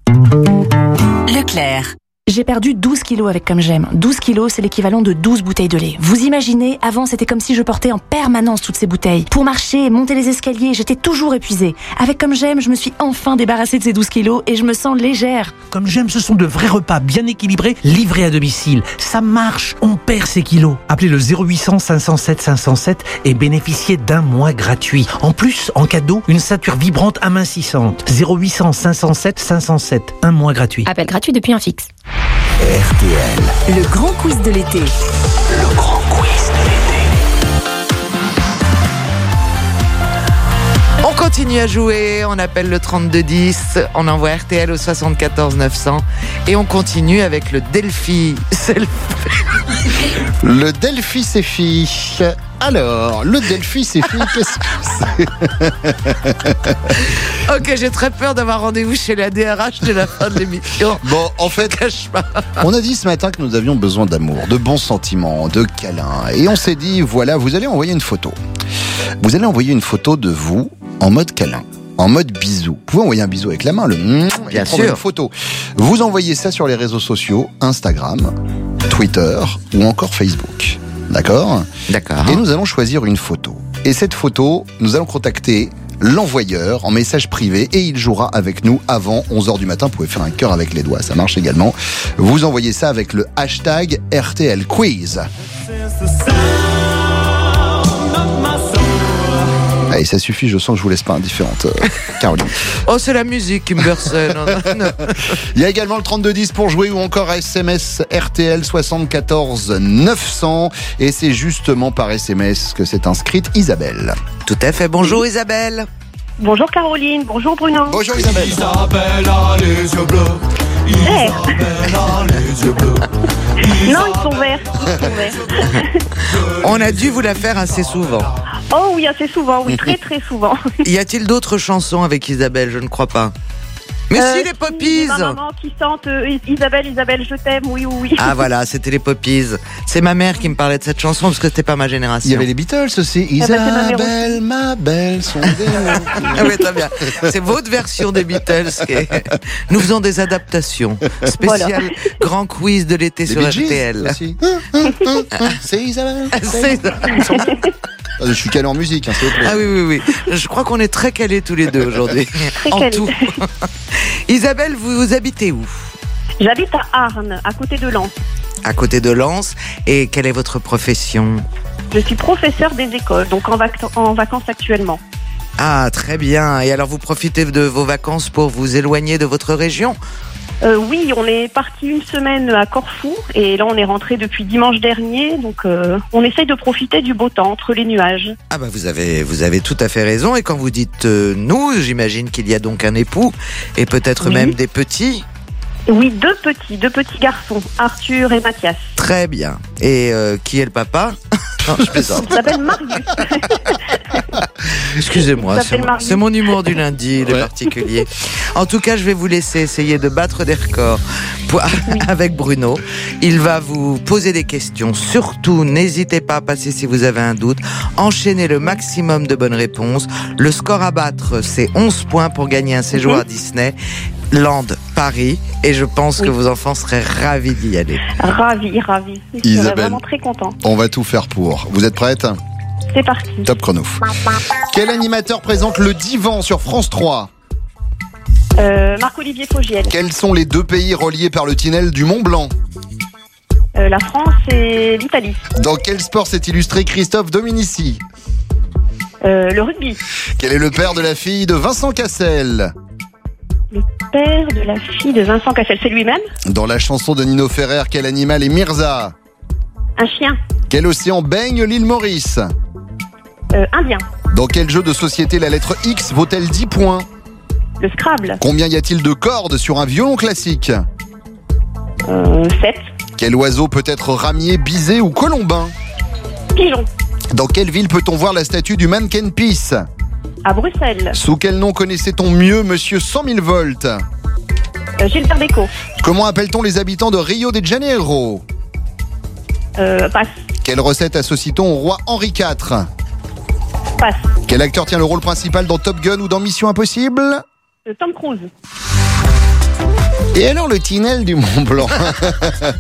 Leclerc. J'ai perdu 12 kilos avec Comme J'aime. 12 kilos, c'est l'équivalent de 12 bouteilles de lait. Vous imaginez, avant, c'était comme si je portais en permanence toutes ces bouteilles. Pour marcher, monter les escaliers, j'étais toujours épuisée. Avec Comme J'aime, je me suis enfin débarrassée de ces 12 kilos et je me sens légère. Comme j'aime, ce sont de vrais repas bien équilibrés, livrés à domicile. Ça marche, on perd ses kilos. Appelez le 0800 507 507 et bénéficiez d'un mois gratuit. En plus, en cadeau, une ceinture vibrante amincissante. 0800 507 507, un mois gratuit. Appel gratuit depuis un fixe. RTL. Le grand quiz de l'été. Le grand continue à jouer, on appelle le 3210, on envoie RTL au 74 900 et on continue avec le Delphi. Le Delphi c'est fille. Alors, le Delphi c'est fille, qu'est-ce que c'est? Ok, j'ai très peur d'avoir rendez-vous chez la DRH de la fin de l'émission. Bon, en fait, on a dit ce matin que nous avions besoin d'amour, de bons sentiments, de câlins. Et on s'est dit, voilà, vous allez envoyer une photo. Vous allez envoyer une photo de vous en mode câlin. En mode bisou. Vous pouvez envoyer un bisou avec la main, le Bien et sûr. une photo. Vous envoyez ça sur les réseaux sociaux, Instagram, Twitter ou encore Facebook. D'accord? D'accord. Et nous allons choisir une photo. Et cette photo, nous allons contacter l'envoyeur en message privé et il jouera avec nous avant 11h du matin. Vous pouvez faire un cœur avec les doigts, ça marche également. Vous envoyez ça avec le hashtag RTL Quiz. Allez, ça suffit, je sens que je vous laisse pas indifférente, euh, Caroline. Oh, c'est la musique qui me berçait. non, non, non. Il y a également le 3210 pour jouer ou encore SMS RTL 74 900 et c'est justement par SMS que s'est inscrite Isabelle. Tout à fait. Bonjour Isabelle. Bonjour Caroline, bonjour Bruno. Bonjour Isabelle. Isabelle a les yeux bleus. Isabelle a les yeux bleus. Non, ils sont verts. Ils sont verts. On a dû vous la faire assez souvent. Oh oui, assez souvent, oui, très très souvent. Y a-t-il d'autres chansons avec Isabelle? Je ne crois pas. Mais Euh, si, les Poppies Ma maman qui chante euh, Isabelle, Isabelle, je t'aime, oui, oui, oui. Ah voilà, c'était les Poppies. C'est ma mère qui me parlait de cette chanson parce que c'était pas ma génération. Il y avait les Beatles aussi. Ah bah, ma Isabelle, ma belle, son Ah oui, très bien. C'est votre version des Beatles. qui est- Nous faisons des adaptations spéciales. Voilà. Grand quiz de l'été sur Bee Gees RTL. aussi. C'est Isabelle. C'est- Je suis calé en musique, hein, s'il vous plaît. Ah oui, oui, oui. Je crois qu'on est très calés tous les deux aujourd'hui. Très en calés. tout. Isabelle, vous, vous habitez où? J'habite à Arnes, à côté de Lens. À côté de Lens. Et quelle est votre profession? Je suis professeur des écoles, donc en, vac- en vacances actuellement. Ah, très bien. Et alors, vous profitez de vos vacances pour vous éloigner de votre région? Euh, oui, on est parti une semaine à Corfou et là on est rentré depuis dimanche dernier, donc euh, on essaye de profiter du beau temps entre les nuages. Ah bah vous avez vous avez tout à fait raison et quand vous dites euh, nous, j'imagine qu'il y a donc un époux et peut-être Oui. même des petits. Oui, deux petits, deux petits garçons, Arthur et Mathias. Très bien. Et qui est le papa? Non, je plaisante. Il s'appelle Marius. Excusez-moi, c'est mon, humour du lundi, le particulier. En tout cas, je vais vous laisser essayer de battre des records pour- avec Bruno. Il va vous poser des questions. Surtout, n'hésitez pas à passer si vous avez un doute. Enchaînez le maximum de bonnes réponses. Le score à battre, c'est 11 points pour gagner un séjour Mhm. à Disney. Land Paris et je pense que vos enfants seraient ravis d'y aller. Ravi, ravi. Je serais Isabelle. vraiment très content. On va tout faire pour. Vous êtes prête? C'est parti. Top chrono. Quel animateur présente le divan sur France 3 Euh, Marc-Olivier Fogiel. Quels sont les deux pays reliés par le tunnel du Mont Blanc Euh, la France et l'Italie. Dans quel sport s'est illustré Christophe Dominici Euh, le rugby. Quel est le père de la fille de Vincent Cassel Le père de la fille de Vincent Cassel, c'est lui-même Dans la chanson de Nino Ferrer, quel animal est Mirza Un chien. Quel océan baigne l'île Maurice Euh, indien. Dans quel jeu de société la lettre X vaut-elle 10 points Le Scrabble. Combien y a-t-il de cordes sur un violon classique Euh, 7. Quel oiseau peut être ramier, bisé ou colombin Pigeon. Dans quelle ville peut-on voir la statue du mannequin Peace À Bruxelles. Sous quel nom connaissait-on mieux Monsieur 100 000 volts Euh, Gilbert Bécaud. Comment appelle-t-on les habitants de Rio de Janeiro Euh, passe. Quelle recette associe-t-on au roi Henri IV Passe. Quel acteur tient le rôle principal dans Top Gun ou dans Mission Impossible Euh, Tom Cruise. Et alors le tunnel du Mont Blanc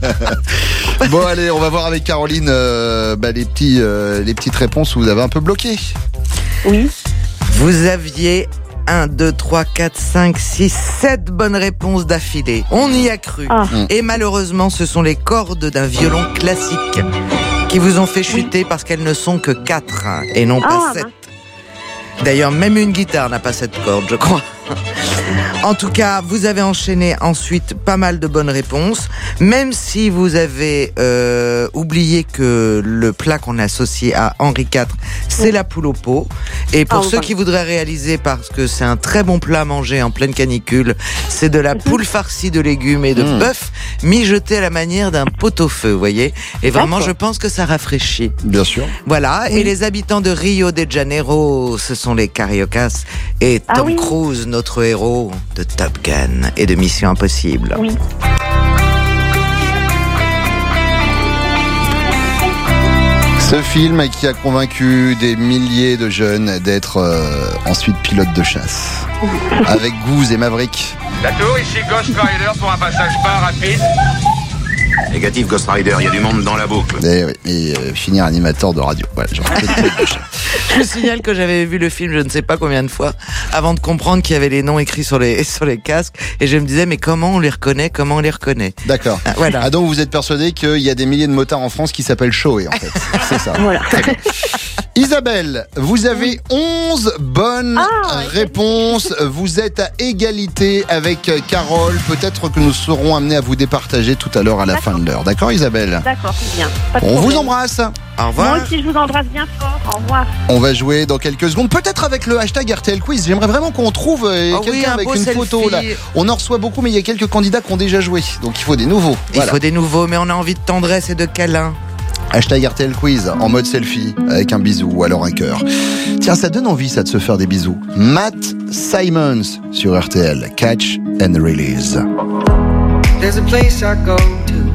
Bon allez, on va voir avec Caroline euh, bah, les, petits, euh, les petites réponses où vous avez un peu bloqué. Oui. Vous aviez 1, 2, 3, 4, 5, 6, 7 bonnes réponses d'affilée. On y a cru. Ah. Et malheureusement, ce sont les cordes d'un violon classique qui vous ont fait chuter parce qu'elles ne sont que 4 et non pas Ah, 7. D'ailleurs, même une guitare n'a pas cette corde, je crois. En tout cas, vous avez enchaîné ensuite pas mal de bonnes réponses, même si vous avez euh, oublié que le plat qu'on a associé à Henri IV, c'est la poule au pot. Et pour Ah, ceux qui voudraient réaliser, parce que c'est un très bon plat à manger en pleine canicule, c'est de la poule farcie de légumes et de Mmh. bœuf mijotée à la manière d'un pot-au-feu, vous voyez. Et vraiment, je pense que ça rafraîchit. Bien sûr. Voilà, et les habitants de Rio de Janeiro, ce sont les Cariocas et Ah Tom oui. Cruise, notre héros de Top Gun et de Mission Impossible. Oui. Ce film qui a convaincu des milliers de jeunes d'être euh, ensuite pilotes de chasse. Avec Goose et Maverick. La tour, ici Ghost Rider pour un passage pas rapide. Négatif Ghost Rider, il y a du monde dans la boucle. Et, oui, et, euh, finir animateur de radio. Genre. Je signale que j'avais vu le film je ne sais pas combien de fois avant de comprendre qu'il y avait les noms écrits sur les, sur les casques et je me disais mais comment on les reconnaît, comment on les reconnaît? D'accord. Ah, voilà. Ah donc vous êtes persuadé qu'il y a des milliers de motards en France qui s'appellent Shoei en fait. C'est ça. Voilà. Isabelle, vous avez 11 bonnes Ah, réponses. Vous êtes à égalité avec Carole. Peut-être que nous serons amenés à vous départager tout à l'heure à la fin de l'heure. D'accord Isabelle D'accord, c'est bien. Pas de On vous embrasse. Au Moi revoir. aussi, je vous embrasse bien fort. Au revoir. On va jouer dans quelques secondes, peut-être avec le hashtag RTL Quiz. J'aimerais vraiment qu'on trouve euh, Ah oui, quelqu'un un avec une selfie. photo là. On en reçoit beaucoup, mais il y a quelques candidats qui ont déjà joué, donc il faut des nouveaux. Il Voilà. faut des nouveaux mais on a envie de tendresse et de câlin. Hashtag RTL Quiz en mode selfie avec un bisou ou alors un cœur. Tiens, ça donne envie ça de se faire des bisous. Matt Simons sur RTL. Catch and release. There's a place I go to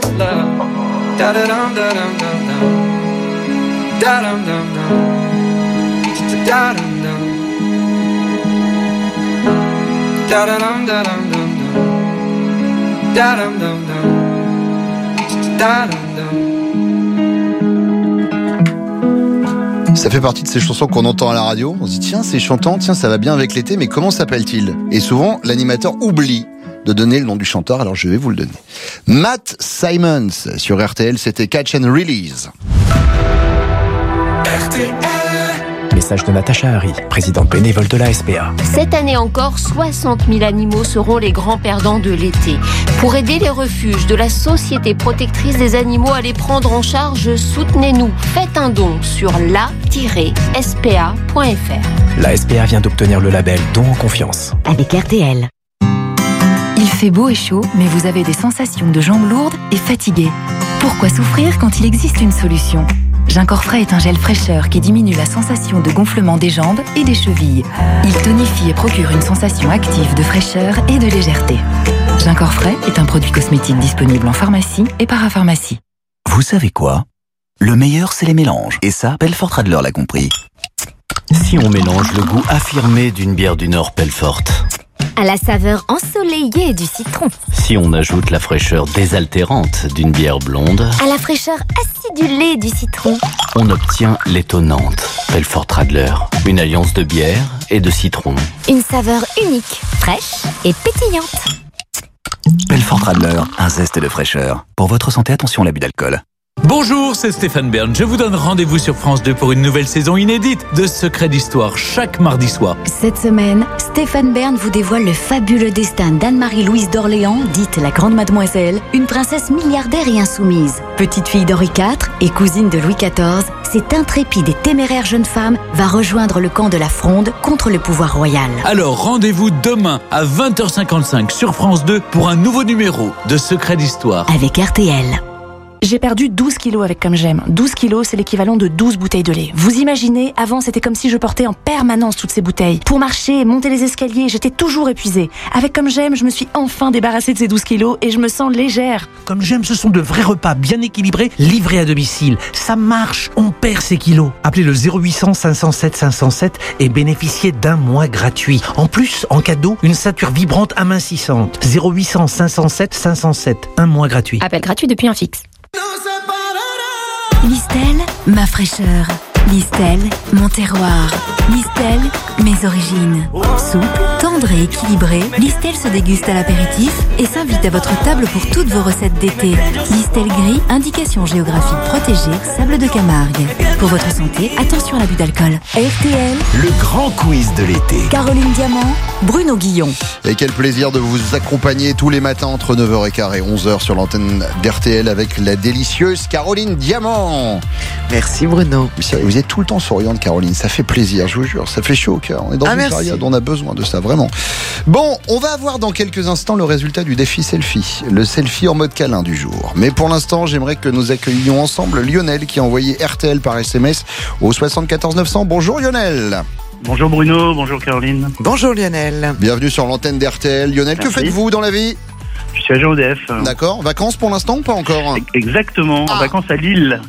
Ça fait partie de ces chansons qu'on entend à la radio. On se dit tiens, c'est chantant, tiens, ça va bien avec l'été, mais comment s'appelle-t-il? Et souvent, l'animateur oublie de donner le nom du chanteur, alors je vais vous le donner. Matt Simons sur RTL, c'était Catch and Release. Message de Natacha Harry, présidente bénévole de la SPA. Cette année encore, 60 000 animaux seront les grands perdants de l'été. Pour aider les refuges de la Société protectrice des animaux à les prendre en charge, soutenez-nous. Faites un don sur la-spa.fr. La SPA vient d'obtenir le label Don en confiance. Avec RTL. Fait beau et chaud, mais vous avez des sensations de jambes lourdes et fatiguées. Pourquoi souffrir quand il existe une solution? Ginkor Frais est un gel fraîcheur qui diminue la sensation de gonflement des jambes et des chevilles. Il tonifie et procure une sensation active de fraîcheur et de légèreté. Ginkor Frais est un produit cosmétique disponible en pharmacie et parapharmacie. Vous savez quoi? Le meilleur, c'est les mélanges. Et ça, Belfort Radler l'a compris. Si on mélange le goût affirmé d'une bière du Nord Pelfort, À la saveur ensoleillée du citron, si on ajoute la fraîcheur désaltérante d'une bière blonde, à la fraîcheur acidulée du citron, on obtient l'étonnante Pelfort Radler, une alliance de bière et de citron. une saveur unique, fraîche et pétillante. Belfort Radler, un zeste de fraîcheur. Pour votre santé, attention à l'abus d'alcool. Bonjour, c'est Stéphane Bern. Je vous donne rendez-vous sur France 2 pour une nouvelle saison inédite de Secrets d'Histoire chaque mardi soir. Cette semaine, Stéphane Bern vous dévoile le fabuleux destin d'Anne-Marie-Louise d'Orléans, dite la Grande Mademoiselle, une princesse milliardaire et insoumise. Petite fille d'Henri IV et cousine de Louis XIV, cette intrépide et téméraire jeune femme va rejoindre le camp de la Fronde contre le pouvoir royal. Alors rendez-vous demain à 20h55 sur France 2 pour un nouveau numéro de Secrets d'Histoire. Avec RTL. J'ai perdu 12 kilos avec Comme J'aime. 12 kilos, c'est l'équivalent de 12 bouteilles de lait. Vous imaginez, avant, c'était comme si je portais en permanence toutes ces bouteilles. Pour marcher, monter les escaliers, j'étais toujours épuisée. Avec Comme J'aime, je me suis enfin débarrassée de ces 12 kilos et je me sens légère. Comme j'aime, ce sont de vrais repas bien équilibrés, livrés à domicile. Ça marche, on perd ses kilos. Appelez le 0800 507 507 et bénéficiez d'un mois gratuit. En plus, en cadeau, une ceinture vibrante amincissante. 0800 507 507, un mois gratuit. Appel gratuit depuis un fixe. Listel, ma fraîcheur. Listel, mon terroir. Listel, mes origines. Souple tendre et équilibré, Listel se déguste à l'apéritif et s'invite à votre table pour toutes vos recettes d'été. Listel gris, indication géographique protégée, sable de Camargue. Pour votre santé, attention à l'abus d'alcool. RTL, Le grand quiz de l'été. Caroline Diamant, Bruno Guillon. Et quel plaisir de vous accompagner tous les matins entre 9h15 et 11h sur l'antenne d'RTL avec la délicieuse Caroline Diamant. Merci Bruno. Vous êtes tout le temps souriante Caroline, ça fait plaisir, je vous jure, ça fait chaud au cœur. On est dans Ah, une merci. période, on a besoin de ça, vraiment. Bon, on va avoir dans quelques instants le résultat du défi selfie, le selfie en mode câlin du jour. Mais pour l'instant, j'aimerais que nous accueillions ensemble Lionel qui a envoyé RTL par SMS au 74 900. Bonjour Lionel. Bonjour Bruno, bonjour Caroline. Bonjour Lionel. Bienvenue sur l'antenne d'RTL. Lionel, que faites-vous dans la vie? Je suis agent EDF. D'accord. Vacances pour l'instant ou pas encore? Exactement, en vacances à Lille.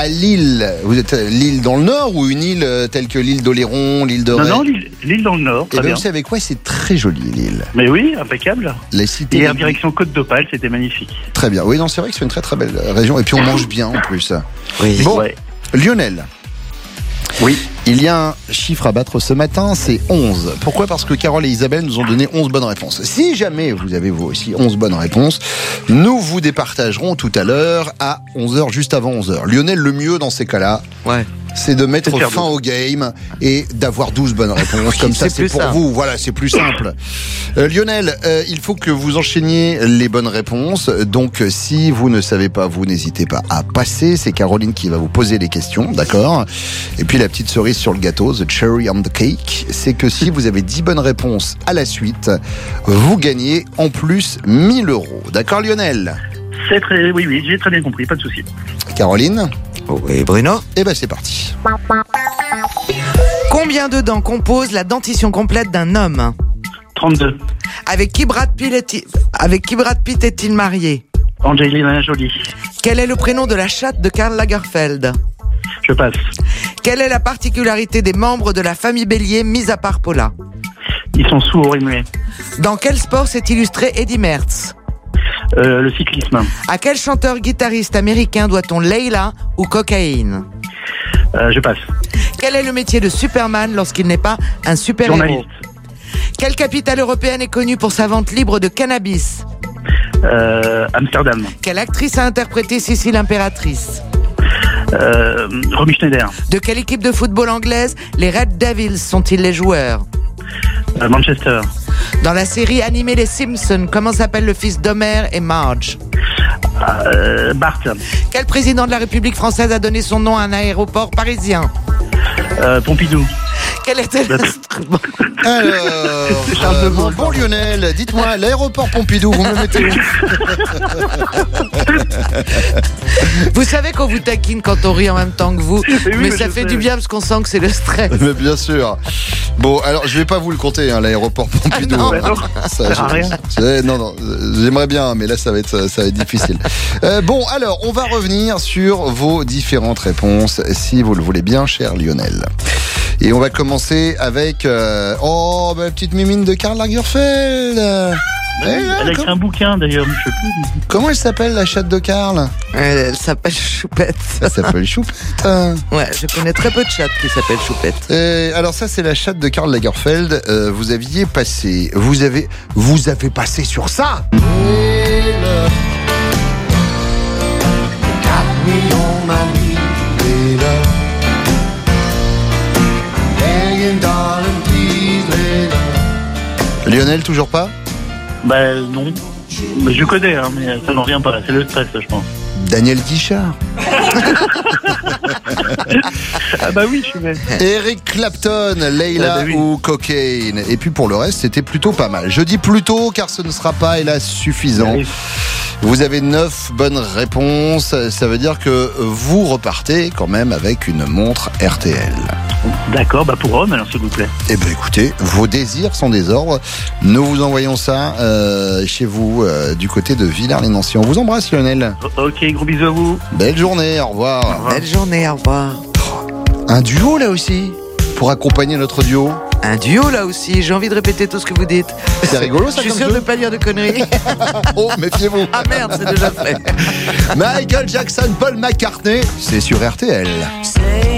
À Lille. Vous êtes euh, l'île dans le nord ou une île euh, telle que l'île d'Oléron, l'île de Non, Ré non, Lille dans le Nord, Et très bien, vous savez quoi C'est très joli l'île. Mais oui, impeccable. Les cités. Et en direction Côte d'Opale, c'était magnifique. Très bien. Oui, non, c'est vrai que c'est une très très belle région. Et puis on mange bien en plus. Oui. Bon, Ouais. Lionel. Oui. Il y a un chiffre à battre ce matin, c'est 11. Pourquoi? Parce que Carole et Isabelle nous ont donné 11 bonnes réponses. Si jamais vous avez vous aussi 11 bonnes réponses, nous vous départagerons tout à l'heure à 11h, juste avant 11h. Lionel, le mieux dans ces cas-là, Ouais. C'est de mettre fin au game et d'avoir 12 bonnes réponses. Comme ça, c'est pour simple. vous. Voilà, c'est plus simple. Euh, Lionel, euh, il faut que vous enchaîniez les bonnes réponses. Donc, si vous ne savez pas, vous n'hésitez pas à passer. C'est Caroline qui va vous poser les questions, d'accord? Et puis, la petite cerise sur le gâteau, the cherry on the cake, c'est que si vous avez 10 bonnes réponses à la suite, vous gagnez en plus 1000 euros. D'accord, Lionel? C'est très, oui, oui, j'ai très bien compris, pas de souci. Caroline? Oui, Bruno. Eh ben, c'est parti. Combien de dents compose la dentition complète d'un homme 32. Avec qui Brad Pitt est-il, avec qui Brad Pitt est-il marié Angelina Jolie. Quel est le prénom de la chatte de Karl Lagerfeld Je passe. Quelle est la particularité des membres de la famille Bélier, mis à part Paula Ils sont sourds et muets. Dans quel sport s'est illustré Eddie Merckx Euh, le cyclisme. À quel chanteur-guitariste américain doit-on Leila ou Cocaïne? Euh, je passe. Quel est le métier de Superman lorsqu'il n'est pas un super-héros? Journaliste. Quelle capitale européenne est connue pour sa vente libre de cannabis? Euh, Amsterdam. Quelle actrice a interprété Cécile Impératrice? Romy Schneider. De quelle équipe de football anglaise les Red Devils sont-ils les joueurs? Manchester. Dans la série animée Les Simpsons, comment s'appelle le fils d'Homer et Marge? Euh, Bart. Quel président de la République française a donné son nom à un aéroport parisien? Euh, Pompidou. Quel était l'instrument Alors, euh, bon, bon, Lionel, dites-moi, l'aéroport Pompidou, vous me mettez où Vous savez qu'on vous taquine quand on rit en même temps que vous, oui, mais mais ça fait sais. du bien parce qu'on sent que c'est le stress. Mais bien sûr. Bon, alors je vais pas vous le compter, hein, l'aéroport Pompidou. Ah non. Bah non, Ça, ça sert à je- rien. non, non, j'aimerais bien, mais là ça va être, ça va être difficile. Euh, bon, alors on va revenir sur vos différentes réponses, si vous le voulez bien, cher Lionel. Et on va commencer avec euh, oh, bah, petite mimine de Karl Lagerfeld. Eh, Elle a écrit un bouquin d'ailleurs, je sais plus. Comment elle s'appelle la chatte de Karl? Elle s'appelle Choupette. Elle s'appelle Choupette. Ouais, je connais très peu de chattes qui s'appellent Choupette. Euh, alors ça c'est la chatte de Karl Lagerfeld. Euh, vous aviez passé, vous avez, vous avez passé sur ça. Lionel toujours pas? Bah non. Mais je connais, hein, mais ça n'en revient pas. C'est le stress, je pense. Daniel Guichard. Ah bah oui, je suis bête. Eric Clapton, Leila Ah bah oui. ou Cocaine. Et puis pour le reste, c'était plutôt pas mal. Je dis plutôt car ce ne sera pas, hélas, suffisant. Vous avez 9 bonnes réponses. Ça veut dire que vous repartez quand même avec une montre RTL. D'accord, bah pour Rome alors s'il vous plaît. Eh bien écoutez, vos désirs sont des ordres. Nous vous envoyons ça euh, chez vous euh, du côté de Villars-les-Nancy. On vous embrasse Lionel. O- ok, gros bisous à vous. Belle journée, au revoir. Belle journée, au revoir. Un duo là aussi pour accompagner notre duo. un duo là aussi. J'ai envie de répéter tout ce que vous dites. C'est rigolo ça Je suis sûr jeu de ne pas dire de conneries. Oh, méfiez-vous. Ah merde, c'est déjà fait. Michael Jackson, Paul McCartney, c'est sur RTL. Say,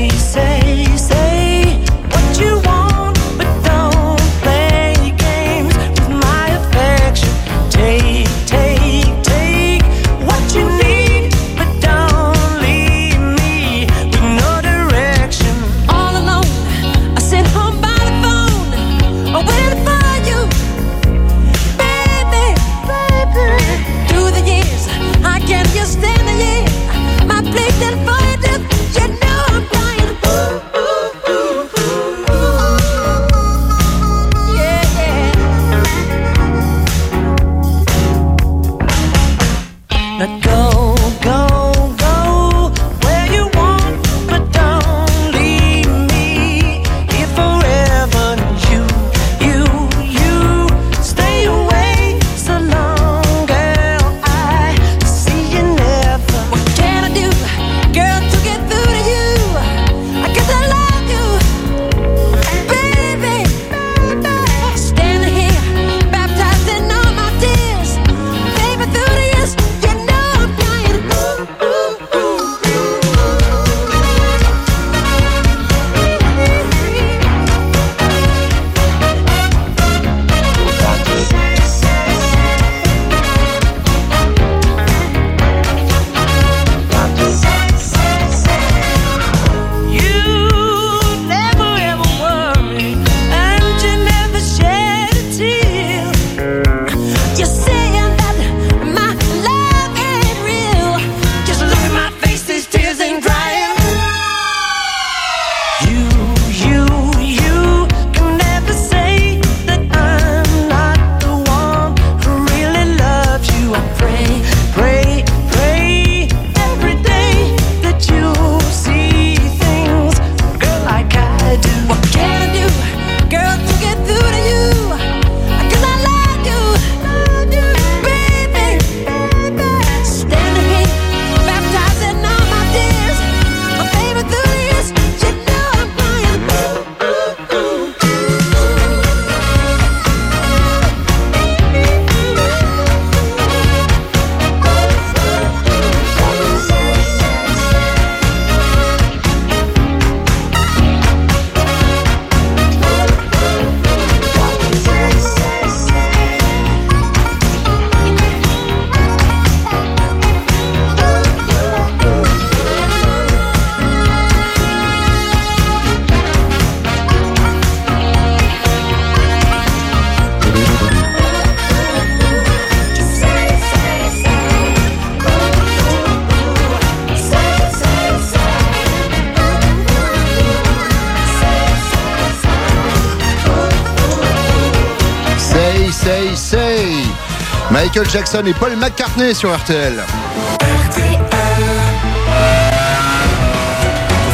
Jackson et Paul McCartney sur RTL.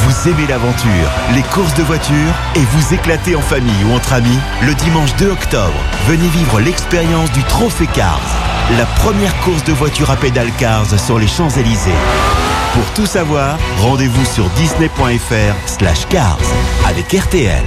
Vous aimez l'aventure, les courses de voiture et vous éclatez en famille ou entre amis Le dimanche 2 octobre, venez vivre l'expérience du Trophée Cars, la première course de voiture à pédale Cars sur les Champs-Élysées. Pour tout savoir, rendez-vous sur disney.fr slash cars avec RTL.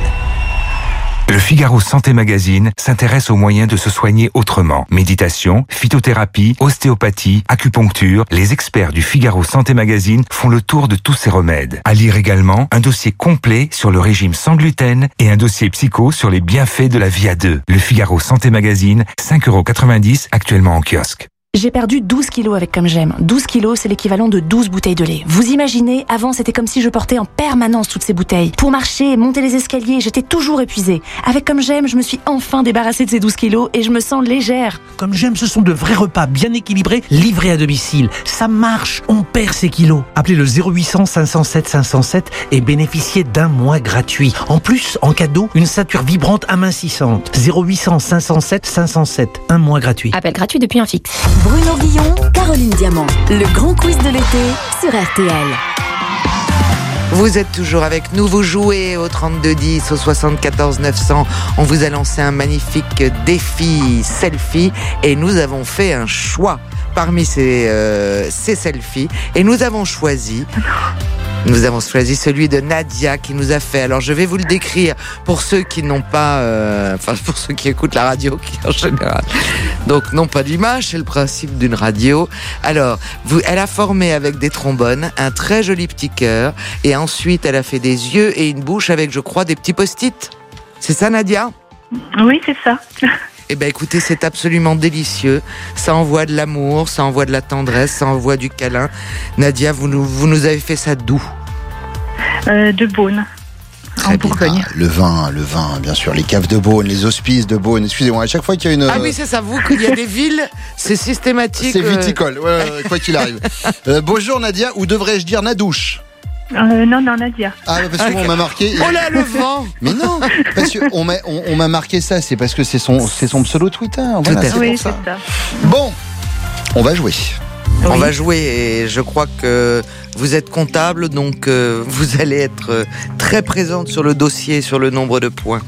Le Figaro Santé Magazine s'intéresse aux moyens de se soigner autrement. Méditation, phytothérapie, ostéopathie, acupuncture, les experts du Figaro Santé Magazine font le tour de tous ces remèdes. À lire également un dossier complet sur le régime sans gluten et un dossier psycho sur les bienfaits de la vie à deux. Le Figaro Santé Magazine, 5,90€ actuellement en kiosque. J'ai perdu 12 kilos avec Comme J'aime. 12 kilos, c'est l'équivalent de 12 bouteilles de lait. Vous imaginez, avant, c'était comme si je portais en permanence toutes ces bouteilles. Pour marcher, monter les escaliers, j'étais toujours épuisée. Avec Comme J'aime, je me suis enfin débarrassée de ces 12 kilos et je me sens légère. Comme j'aime, ce sont de vrais repas bien équilibrés, livrés à domicile. Ça marche, on perd ses kilos. Appelez le 0800 507 507 et bénéficiez d'un mois gratuit. En plus, en cadeau, une ceinture vibrante amincissante. 0800 507 507, un mois gratuit. Appel gratuit depuis un fixe. Bruno Guillon, Caroline Diamant. Le grand quiz de l'été sur RTL. Vous êtes toujours avec nous, vous jouez au 3210, au 74 900. On vous a lancé un magnifique défi selfie et nous avons fait un choix parmi ces, euh, ces selfies et nous avons choisi Nous avons choisi celui de Nadia qui nous a fait. Alors je vais vous le décrire pour ceux qui n'ont pas, euh, enfin pour ceux qui écoutent la radio, qui en général, donc non pas d'image, c'est le principe d'une radio. Alors, elle a formé avec des trombones un très joli petit cœur et ensuite elle a fait des yeux et une bouche avec, je crois, des petits post-it. C'est ça, Nadia? Oui, c'est ça. Eh ben écoutez, c'est absolument délicieux. Ça envoie de l'amour, ça envoie de la tendresse, ça envoie du câlin. Nadia, vous nous, vous nous avez fait ça d'où? Euh, de Beaune. En Bourgogne. Le vin, le vin, bien sûr, les caves de Beaune, les hospices de Beaune. Excusez-moi, à chaque fois qu'il y a une. Ah oui, c'est ça, vous, qu'il y a des villes, c'est systématique. C'est euh, viticole, ouais, quoi qu'il arrive. Euh, bonjour Nadia, ou devrais-je dire Nadouche? Euh, non, non, Nadia. Ah, parce qu'on m'a marqué. Oh là, le vent Mais non, parce qu'on m'a on, on m'a marqué ça, c'est parce que c'est son, c'est son pseudo Twitter. Voilà, c'est oui, ça. ça. Bon, on va jouer. On va jouer et je crois que vous êtes comptable, donc euh, vous allez être euh, très présente sur le dossier, sur le nombre de points.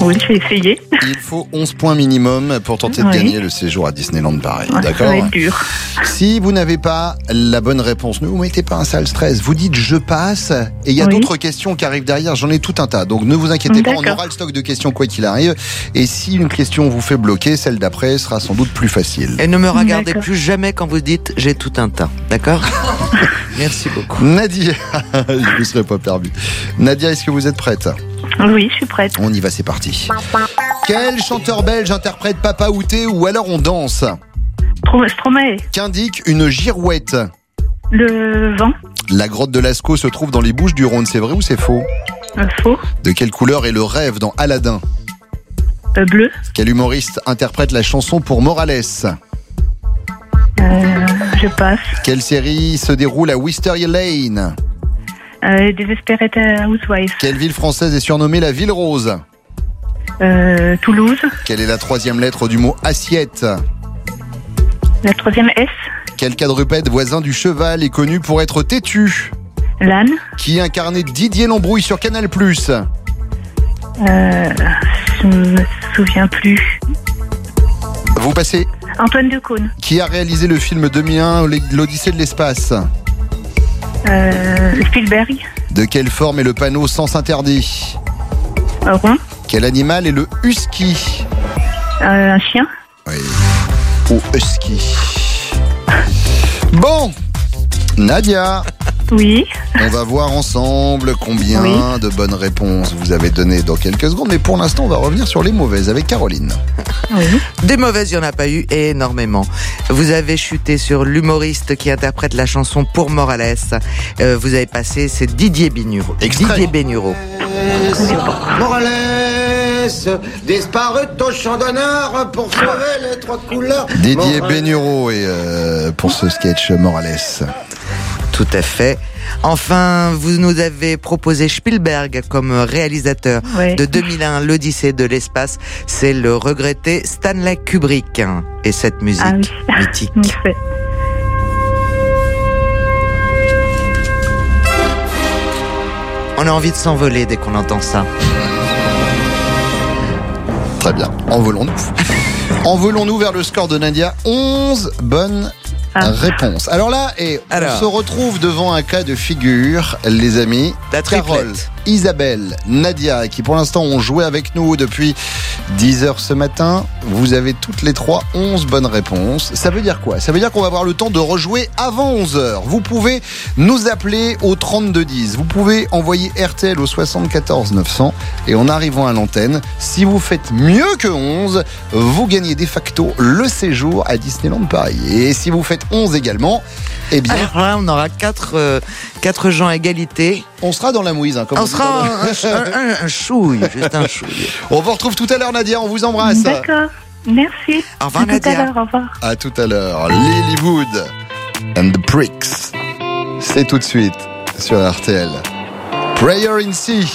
Oui, je vais essayer. Il faut 11 points minimum pour tenter de Oui. gagner le séjour à Disneyland Paris. Ouais, D'accord Ça va être dur. Si vous n'avez pas la bonne réponse, ne vous mettez pas un sale stress. Vous dites je passe et il y a Oui. d'autres questions qui arrivent derrière. J'en ai tout un tas. Donc ne vous inquiétez pas, on aura le stock de questions quoi qu'il arrive. Et si une question vous fait bloquer, celle d'après sera sans doute plus facile. Et ne me regardez plus jamais quand vous dites j'ai tout un tas, d'accord Merci beaucoup. Nadia, je ne me serais pas permis. Nadia, est-ce que vous êtes prête? Oui, je suis prête. On y va, c'est parti. Quel chanteur belge interprète Papa Outé ou alors on danse Stro- Stromae. Qu'indique une girouette Le vent. La grotte de Lascaux se trouve dans les Bouches du Rhône, c'est vrai ou c'est faux Euh, faux. De quelle couleur est le rêve dans Aladdin Euh, bleu. Quel humoriste interprète la chanson pour Morales Euh, je passe. Quelle série se déroule à Wisteria Lane Desperate Housewives. Quelle ville française est surnommée la ville rose Euh, Toulouse. Quelle est la troisième lettre du mot assiette La troisième S. Quel quadrupède voisin du cheval est connu pour être têtu L'âne. Qui incarnait Didier Lambrouille sur Canal+. Euh, je me souviens plus. Vous passez Antoine Decaune. Qui a réalisé le film 2001 L'Odyssée de l'espace Euh, Spielberg. De quelle forme est le panneau sens interdit Euh, rond. Quel animal est le husky Euh, un chien. Oui. Ou husky. Bon, Nadia, Oui. on va voir ensemble combien Oui. de bonnes réponses vous avez données dans quelques secondes. Mais pour l'instant, on va revenir sur les mauvaises avec Caroline. Des mauvaises, il n'y en a pas eu et énormément. Vous avez chuté sur l'humoriste qui interprète la chanson pour Morales. Euh, vous avez passé, c'est Didier Bénureau. Didier Bénureau. Morales, disparu au champ d'honneur pour sauver les trois couleurs. Didier Morales. Bénureau et euh, pour ce sketch Morales. Tout à fait. Enfin, vous nous avez proposé Spielberg comme réalisateur Ouais. de 2001, l'Odyssée de l'espace. C'est le regretté Stanley Kubrick. Et cette musique Ah oui. mythique. On a envie de s'envoler dès qu'on entend ça. Très bien. Envolons-nous. Envolons-nous vers le score de Nadia. 11 bonnes réponses. Alors là, et Alors. on se retrouve devant un cas de figure, les amis. La Carole, triplette. Isabelle, Nadia, qui pour l'instant ont joué avec nous depuis 10 heures ce matin. Vous avez toutes les trois 11 bonnes réponses. Ça veut dire quoi? Ça veut dire qu'on va avoir le temps de rejouer avant 11 heures. Vous pouvez nous appeler au 3210. Vous pouvez envoyer RTL au 74 900 et en arrivant à l'antenne, si vous faites mieux que 11, vous gagnez de facto le séjour à Disneyland Paris. Et si vous faites 11 également, eh bien, on aura quatre, euh, quatre gens à égalité. On sera dans la mouise. hein, comme On dit sera dans un, un- un- un chouille, juste un chouille. On vous retrouve tout à l'heure, Nadia. On vous embrasse. D'accord. Merci. Au revoir, À tout Nadia. à l'heure. Au revoir. À tout à l'heure. Lilywood and the Pricks. C'est tout de suite sur RTL. Prayer in Sea.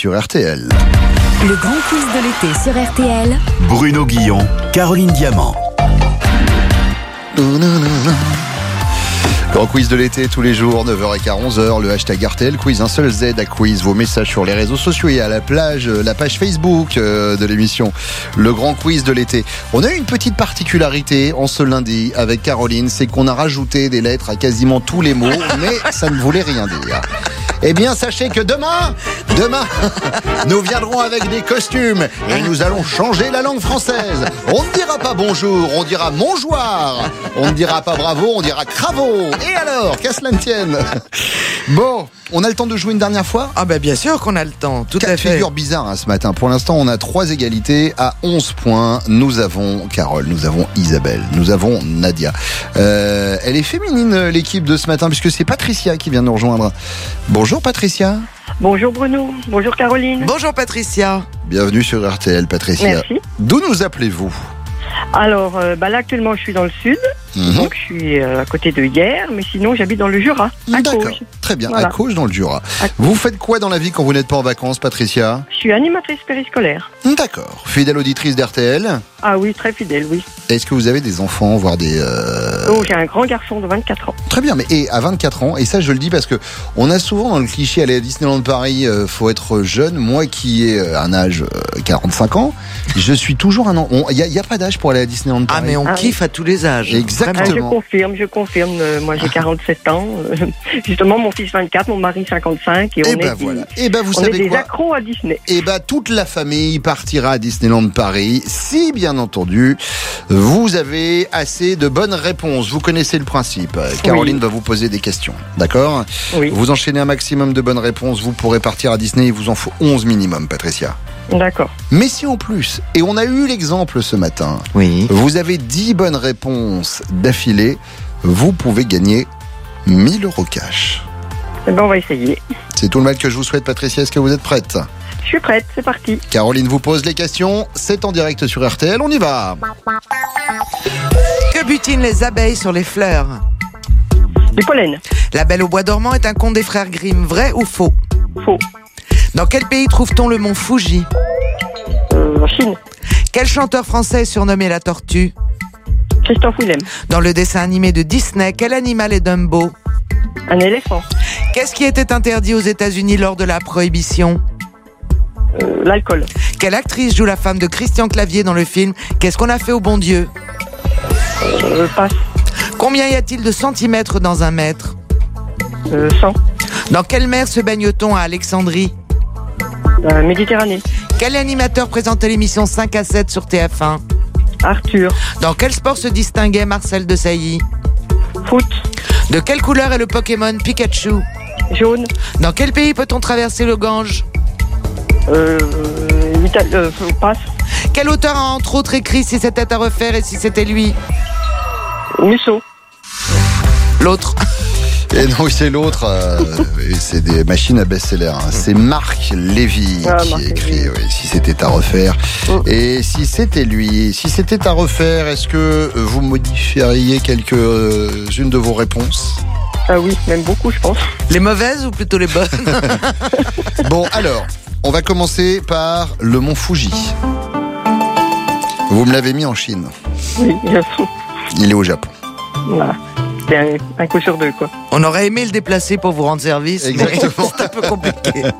Sur RTL. Le grand quiz de l'été sur RTL. Bruno Guillon, Caroline Diamant. Grand quiz de l'été tous les jours, 9h15, 11h, le hashtag RTL Quiz, un seul Z à quiz, vos messages sur les réseaux sociaux et à la plage, euh, la page Facebook euh, de l'émission, le grand quiz de l'été. On a eu une petite particularité en ce lundi avec Caroline, c'est qu'on a rajouté des lettres à quasiment tous les mots, mais ça ne voulait rien dire. Eh bien, sachez que demain, demain, nous viendrons avec des costumes et nous allons changer la langue française. On ne dira pas bonjour, on dira monjoir. On ne dira pas bravo, on dira cravo. Et alors, qu'à cela ne tienne. Bon, on a le temps de jouer une dernière fois Ah ben bien sûr qu'on a le temps, tout Quatre à fait. figures bizarres hein, ce matin. Pour l'instant, on a trois égalités à 11 points. Nous avons Carole, nous avons Isabelle, nous avons Nadia. Euh, elle est féminine euh, l'équipe de ce matin puisque c'est Patricia qui vient nous rejoindre. Bonjour Patricia. Bonjour Bruno, bonjour Caroline. Bonjour Patricia. Bienvenue sur RTL Patricia. Merci. D'où nous appelez-vous? Alors euh, bah là actuellement je suis dans le sud, Mhm. donc je suis euh, à côté de hier, mais sinon j'habite dans le Jura, à D'accord. Cauges. Très bien, Voilà. à Cauges dans le Jura. Vous faites quoi dans la vie quand vous n'êtes pas en vacances Patricia? Je suis animatrice périscolaire. D'accord. Fidèle auditrice d'RTL. Ah oui, très fidèle, oui. Est-ce que vous avez des enfants, voire des... euh, Oh, j'ai un grand garçon de 24 ans. Très bien, mais et à 24 ans, et ça je le dis parce que on a souvent dans le cliché aller à Disneyland Paris, euh, faut être jeune. Moi qui ai euh, un âge euh, 45 ans, je suis toujours un an. Il n'y a, y a pas d'âge pour aller à Disneyland Paris. Ah mais on Ah kiffe à tous les âges. Ah, je confirme, je confirme. euh, moi j'ai 47 ans. euh, justement, mon fils 24, mon mari 55. Et on Et est, ben des. Et ben vous on est des quoi accros à Disney. Et ben toute la famille partira à Disneyland Paris si bien entendu vous avez assez de bonnes réponses. Vous connaissez le principe. Caroline va vous poser des questions, d'accord Oui. Vous enchaînez un maximum de bonnes réponses, vous pourrez partir à Disney. Il vous en faut 11 minimum, Patricia. D'accord. Mais si en plus, et on a eu l'exemple ce matin, oui. vous avez 10 bonnes réponses d'affilée, vous pouvez gagner 1000 euros cash. Eh ben, on va essayer. C'est tout le mal que je vous souhaite, Patricia. Est-ce que vous êtes prête? Je suis prête, c'est parti. Caroline vous pose les questions. C'est en direct sur RTL. On y va. Que butinent les abeilles sur les fleurs? Du pollen. La Belle au bois dormant est un conte des frères Grimm, vrai ou faux? Faux. Dans quel pays trouve-t-on le mont Fuji? Euh, Chine. Quel chanteur français est surnommé la tortue? Christophe Willem. Dans le dessin animé de Disney, quel animal est Dumbo Un éléphant. Qu'est-ce qui était interdit aux États-Unis lors de la prohibition Euh, L'alcool. Quelle actrice joue la femme de Christian Clavier dans le film Qu'est-ce qu'on a fait au bon Dieu Euh, passe. Combien y a-t-il de centimètres dans un mètre Euh, 100. Dans quelle mer se baigne-t-on à Alexandrie Euh, Méditerranée. Quel animateur présentait l'émission 5 à 7 sur TF1 Arthur. Dans quel sport se distinguait Marcel Desailly? Foot. De quelle couleur est le Pokémon Pikachu? Jaune. Dans quel pays peut-on traverser le Gange? Euh, euh, passe. Quel auteur a entre autres écrit Si c'était à refaire et si c'était lui Musso. L'autre. Et non, c'est l'autre. euh, c'est des machines à best-seller. hein. C'est Marc Lévy Ah, qui Marc écrit oui, Si c'était à refaire. Et si c'était lui, si c'était à refaire, est-ce que vous modifieriez quelques-unes de vos réponses? Ah oui, même beaucoup, je pense. Les mauvaises ou plutôt les bonnes? Bon, alors, on va commencer par le mont Fuji. Vous me l'avez mis en Chine. Oui, bien sûr. Il est au Japon. Voilà. C'est un, un coup sur deux, quoi. On aurait aimé le déplacer pour vous rendre service. mais Exactement. C'est un peu compliqué.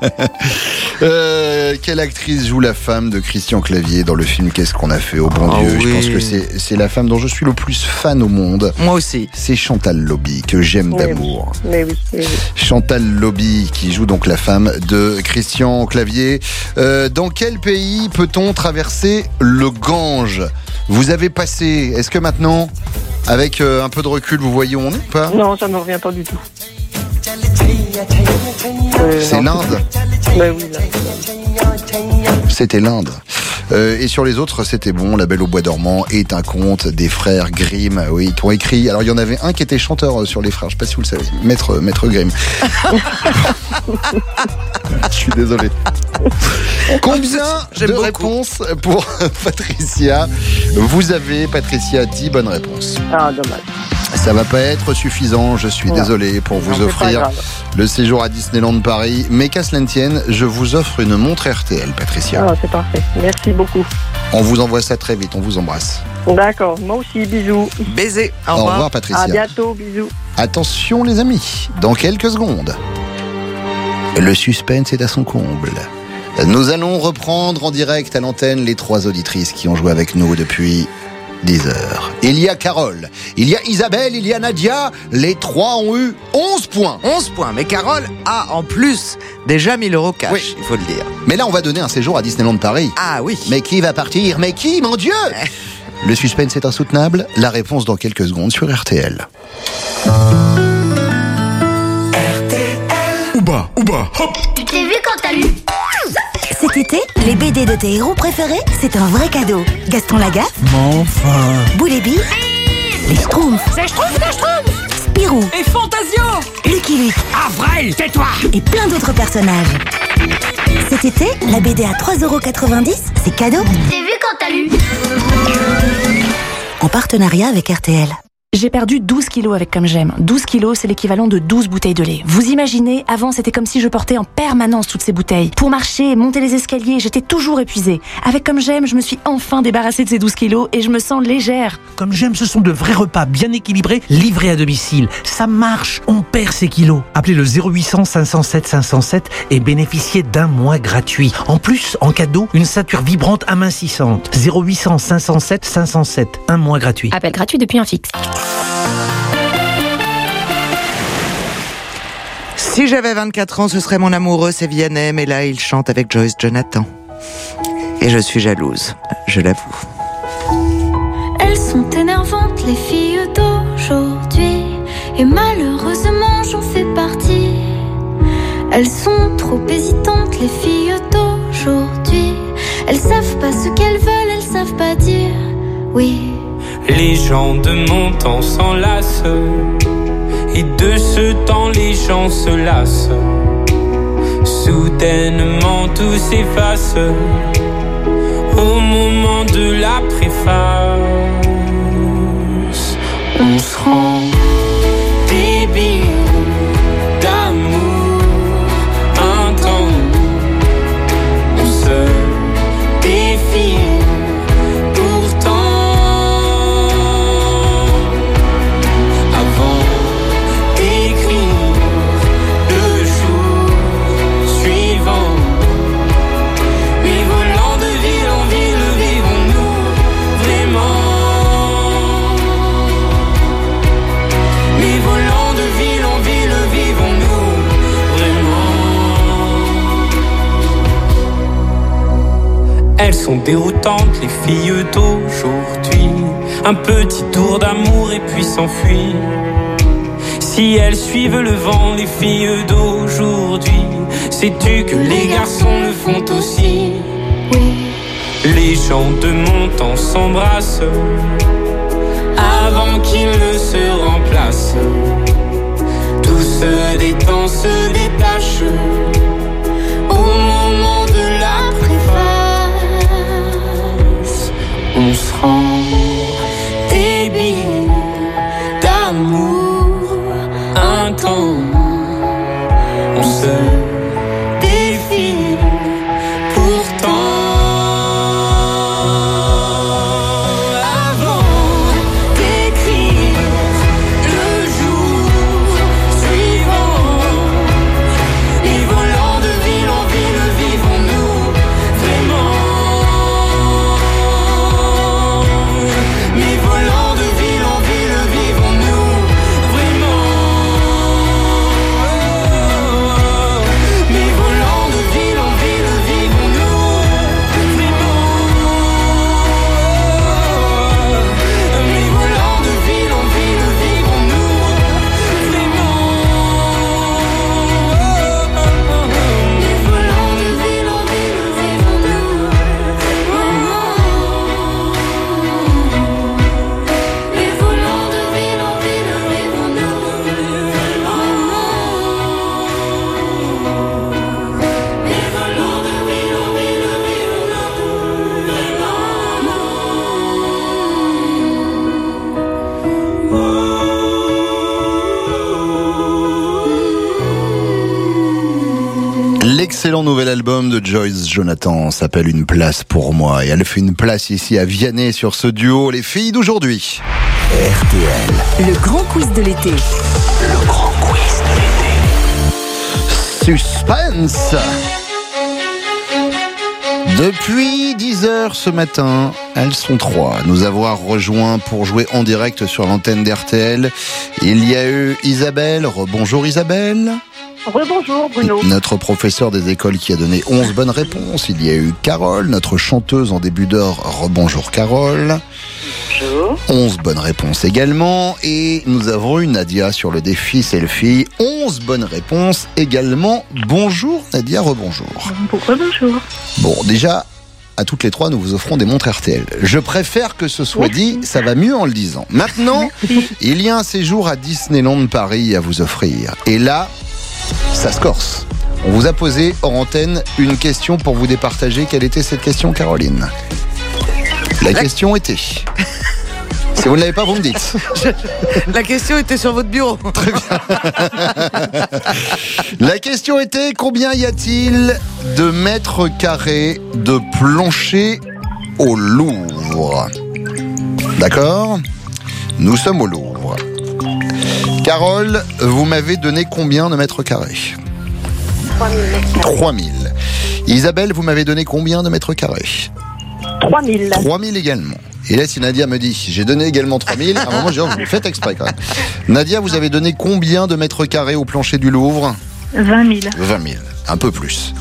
Euh, quelle actrice joue la femme de Christian Clavier dans le film Qu'est-ce qu'on a fait au bon Ah Dieu? Je pense que c'est c'est la femme dont je suis le plus fan au monde. Moi aussi. C'est Chantal Lobby, que j'aime Oui, d'amour. Mais oui, oui, oui. Chantal Lobby, qui joue donc la femme de Christian Clavier. Euh, dans quel pays peut-on traverser le Gange? Vous avez passé, est-ce que maintenant, avec euh, un peu de recul, vous voyez où on est ou pas? Non, ça ne me revient pas du tout. Euh, C'est non. l'Inde. Ben oui, là. C'était l'Inde. Euh, et sur les autres, c'était bon. La Belle au Bois dormant est un conte des frères Grimm. Oui, ils ont écrit. Alors, il y en avait un qui était chanteur euh, sur les frères. Je sais pas si vous le savez. Maître, Maître Grimm. Je suis désolé. Combien J'aime de beaucoup. réponses pour Patricia? Vous avez, Patricia, 10 bonnes réponses. Ah, dommage. Ça va pas être suffisant, je suis Ouais. désolé pour vous Non, offrir le séjour à Disneyland Paris. Mais qu'à cela ne tienne, je vous offre une montre RTL, Patricia. Ah, c'est parfait. Merci beaucoup. On vous envoie ça très vite, on vous embrasse. D'accord. Moi aussi, bisous. Baiser. Au revoir. revoir, Patricia. À bientôt, bisous. Attention les amis, dans quelques secondes, le suspense est à son comble. Nous allons reprendre en direct à l'antenne les trois auditrices qui ont joué avec nous depuis 10 heures. Il y a Carole, il y a Isabelle, il y a Nadia. Les trois ont eu 11 points. 11 points. Mais Carole a en plus déjà 1000 euros cash, Oui. il faut le dire. Mais là, on va donner un séjour à Disneyland Paris. Ah oui. Mais qui va partir? Mais qui, mon Dieu? Le suspense est insoutenable. La réponse dans quelques secondes sur RTL. Ouba, Ouba, hop Tu t'es vu quand t'as lu? Cet été, les BD de tes héros préférés, c'est un vrai cadeau. Gaston Lagaffe, Mais enfin. Boule et Bill, les Schtroumpfs, C'est Schtroumpf, c'est Schtroumpf. Spirou, Et Fantasio. Lucky Luke, Avril, tais-toi et plein d'autres personnages. Cet été, la BD à 3,90€, c'est cadeau. T'es vu quand t'as lu. En partenariat avec RTL. J'ai perdu 12 kilos avec Comme J'aime. 12 kilos, c'est l'équivalent de 12 bouteilles de lait. Vous imaginez, avant, c'était comme si je portais en permanence toutes ces bouteilles. Pour marcher, monter les escaliers, j'étais toujours épuisée. Avec Comme J'aime, je me suis enfin débarrassée de ces 12 kilos et je me sens légère. Comme j'aime, ce sont de vrais repas bien équilibrés, livrés à domicile. Ça marche, on perd ses kilos. Appelez le 0800 507 507 et bénéficiez d'un mois gratuit. En plus, en cadeau, une ceinture vibrante amincissante. 0800 507 507, un mois gratuit. Appel gratuit depuis un fixe. Si j'avais 24 ans, ce serait mon amoureux, c'est Vianney, mais là, il chante avec Joyce Jonathan. Et je suis jalouse, je l'avoue. Elles sont énervantes, les filles d'aujourd'hui. Et malheureusement, j'en fais partie. Elles sont trop hésitantes, les filles d'aujourd'hui. Elles savent pas ce qu'elles veulent, elles savent pas dire oui. Les gens de mon temps s'enlacent Et de ce temps les gens se lassent. Soudainement tout s'efface. Au moment de la préface On se rend sont déroutantes, les filles d'aujourd'hui. Un petit tour d'amour et puis s'enfuir. Si elles suivent le vent, les filles d'aujourd'hui, sais-tu que les garçons le font aussi? Les gens de mon temps s'embrassent avant qu'ils ne se remplacent. Tout se détend, se détache On album de Joyce Jonathan s'appelle Une place pour moi et elle fait une place ici à Vianney sur ce duo Les filles d'aujourd'hui. RTL. Le grand quiz de l'été. Le grand quiz de l'été. Suspense. Depuis 10 heures ce matin, elles sont trois. Nous avoir rejoints pour jouer en direct sur l'antenne d'RTL. Il y a eu Isabelle. Rebonjour Isabelle. Rebonjour Bruno. Notre professeur des écoles qui a donné 11 bonnes réponses. Il y a eu Carole, notre chanteuse en début d'heure. Rebonjour Carole. Bonjour. 11 bonnes réponses également. Et nous avons eu Nadia sur le défi selfie. 11 bonnes réponses également. Bonjour Nadia, rebonjour. Rebonjour. Bon, déjà, à toutes les trois, nous vous offrons des montres RTL. Je préfère que ce soit dit, ça va mieux en le disant. Maintenant, il y a un séjour à Disneyland Paris à vous offrir. Et là, ça se corse. On vous a posé hors antenne une question pour vous départager. Quelle était cette question, Caroline? La question était. Si vous ne l'avez pas, vous me dites. La question était sur votre bureau. Très bien. La question était combien y a-t-il de mètres carrés de plancher au Louvre? D'accord? Nous sommes au Louvre. Carole, vous m'avez donné combien de mètres carrés 3000. Isabelle, vous m'avez donné combien de mètres carrés 3000. 3000 également. Et là, si Nadia me dit, j'ai donné également 3000, à un moment, je dis, oh, vous faites exprès quand même. Nadia, vous avez donné combien de mètres carrés au plancher du Louvre 20 000. 20 000, un peu plus.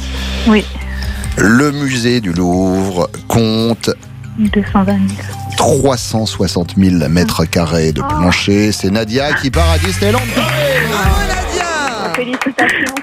Oui, Le musée du Louvre compte 220 000. 360 000 mètres carrés de plancher. C'est Nadia qui part à Disneyland. Félicitations.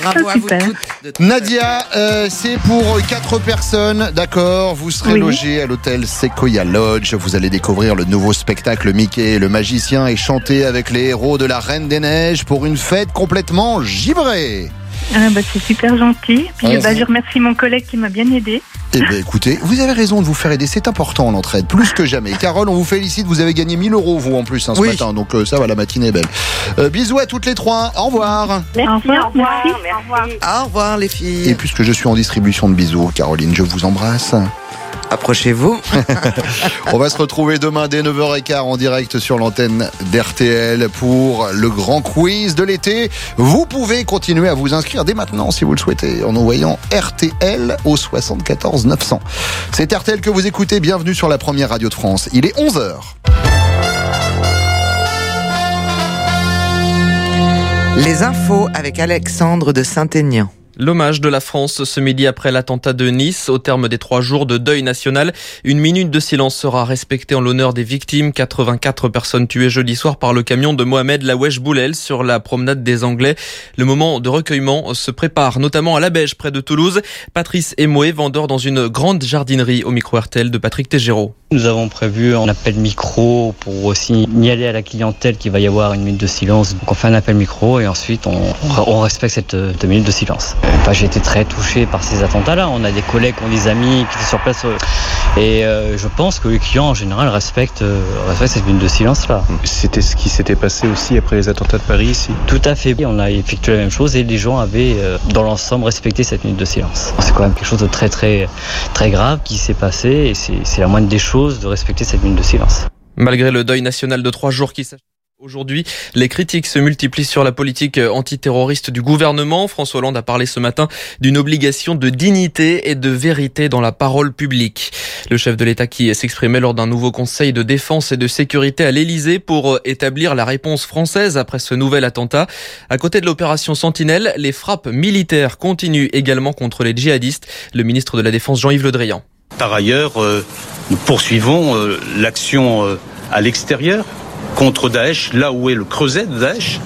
Bravo à vous toutes. Nadia, euh, c'est pour quatre personnes, d'accord Vous serez Oui. logé à l'hôtel Sequoia Lodge. Vous allez découvrir le nouveau spectacle Mickey et le magicien et chanter avec les héros de la Reine des Neiges pour une fête complètement givrée. Ah, bah, c'est super gentil. Puis, bah, je remercie mon collègue qui m'a bien aidé. Eh bien, écoutez, vous avez raison de vous faire aider. C'est important l'entraide, plus que jamais. Carole, on vous félicite. Vous avez gagné 1000 euros, vous, en plus, hein, ce matin. Donc, euh, ça va, la matinée est belle. Euh, bisous à toutes les trois. Au revoir. Merci, Au revoir, au revoir. merci. Merci. Au revoir les filles. Et puisque je suis en distribution de bisous, Caroline, je vous embrasse. Approchez-vous. On va se retrouver demain dès 9h15 en direct sur l'antenne d'RTL pour le grand quiz de l'été. Vous pouvez continuer à vous inscrire dès maintenant si vous le souhaitez en envoyant RTL au 74 900. C'est RTL que vous écoutez. Bienvenue sur la première radio de France. Il est 11h. Les infos avec Alexandre de Saint-Aignan. L'hommage de la France ce midi après l'attentat de Nice. Au terme des trois jours de deuil national, une minute de silence sera respectée en l'honneur des victimes. 84 personnes tuées jeudi soir par le camion de Mohamed Lawesh Boulel sur la promenade des Anglais. Le moment de recueillement se prépare, notamment à la Beige, près de Toulouse. Patrice Emoué, vendeur dans une grande jardinerie au micro RTL de Patrick Tégéraud. Nous avons prévu un appel micro pour aussi signaler à la clientèle qu'il va y avoir une minute de silence. Donc on fait un appel micro et ensuite on, on respecte cette euh, deux minutes de silence. Enfin, j'ai été très touché par ces attentats-là. On a des collègues, on a des amis qui étaient sur place euh, et euh, je pense que les clients en général respectent, euh, respectent cette minute de silence-là. C'était ce qui s'était passé aussi après les attentats de Paris ici Tout à fait. On a effectué la même chose et les gens avaient, euh, dans l'ensemble, respecté cette minute de silence. C'est quand même quelque chose de très très très grave qui s'est passé et c'est c'est la moindre des choses de respecter cette minute de silence. Malgré le deuil national de trois jours qui s'achève aujourd'hui, les critiques se multiplient sur la politique antiterroriste du gouvernement. François Hollande a parlé ce matin d'une obligation de dignité et de vérité dans la parole publique. Le chef de l'État qui s'exprimait lors d'un nouveau conseil de défense et de sécurité à l'Élysée pour établir la réponse française après ce nouvel attentat. À côté de l'opération Sentinelle, les frappes militaires continuent également contre les djihadistes. Le ministre de la Défense Jean-Yves Le Drian. Par ailleurs, euh, nous poursuivons euh, l'action euh, à l'extérieur contre Daesh, là où est le creuset de Daesh,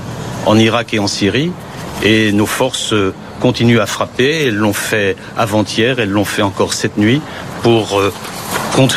en Irak et en Syrie. Et nos forces euh, continuent à frapper. Elles l'ont fait avant-hier, elles l'ont fait encore cette nuit pour euh, contribuer.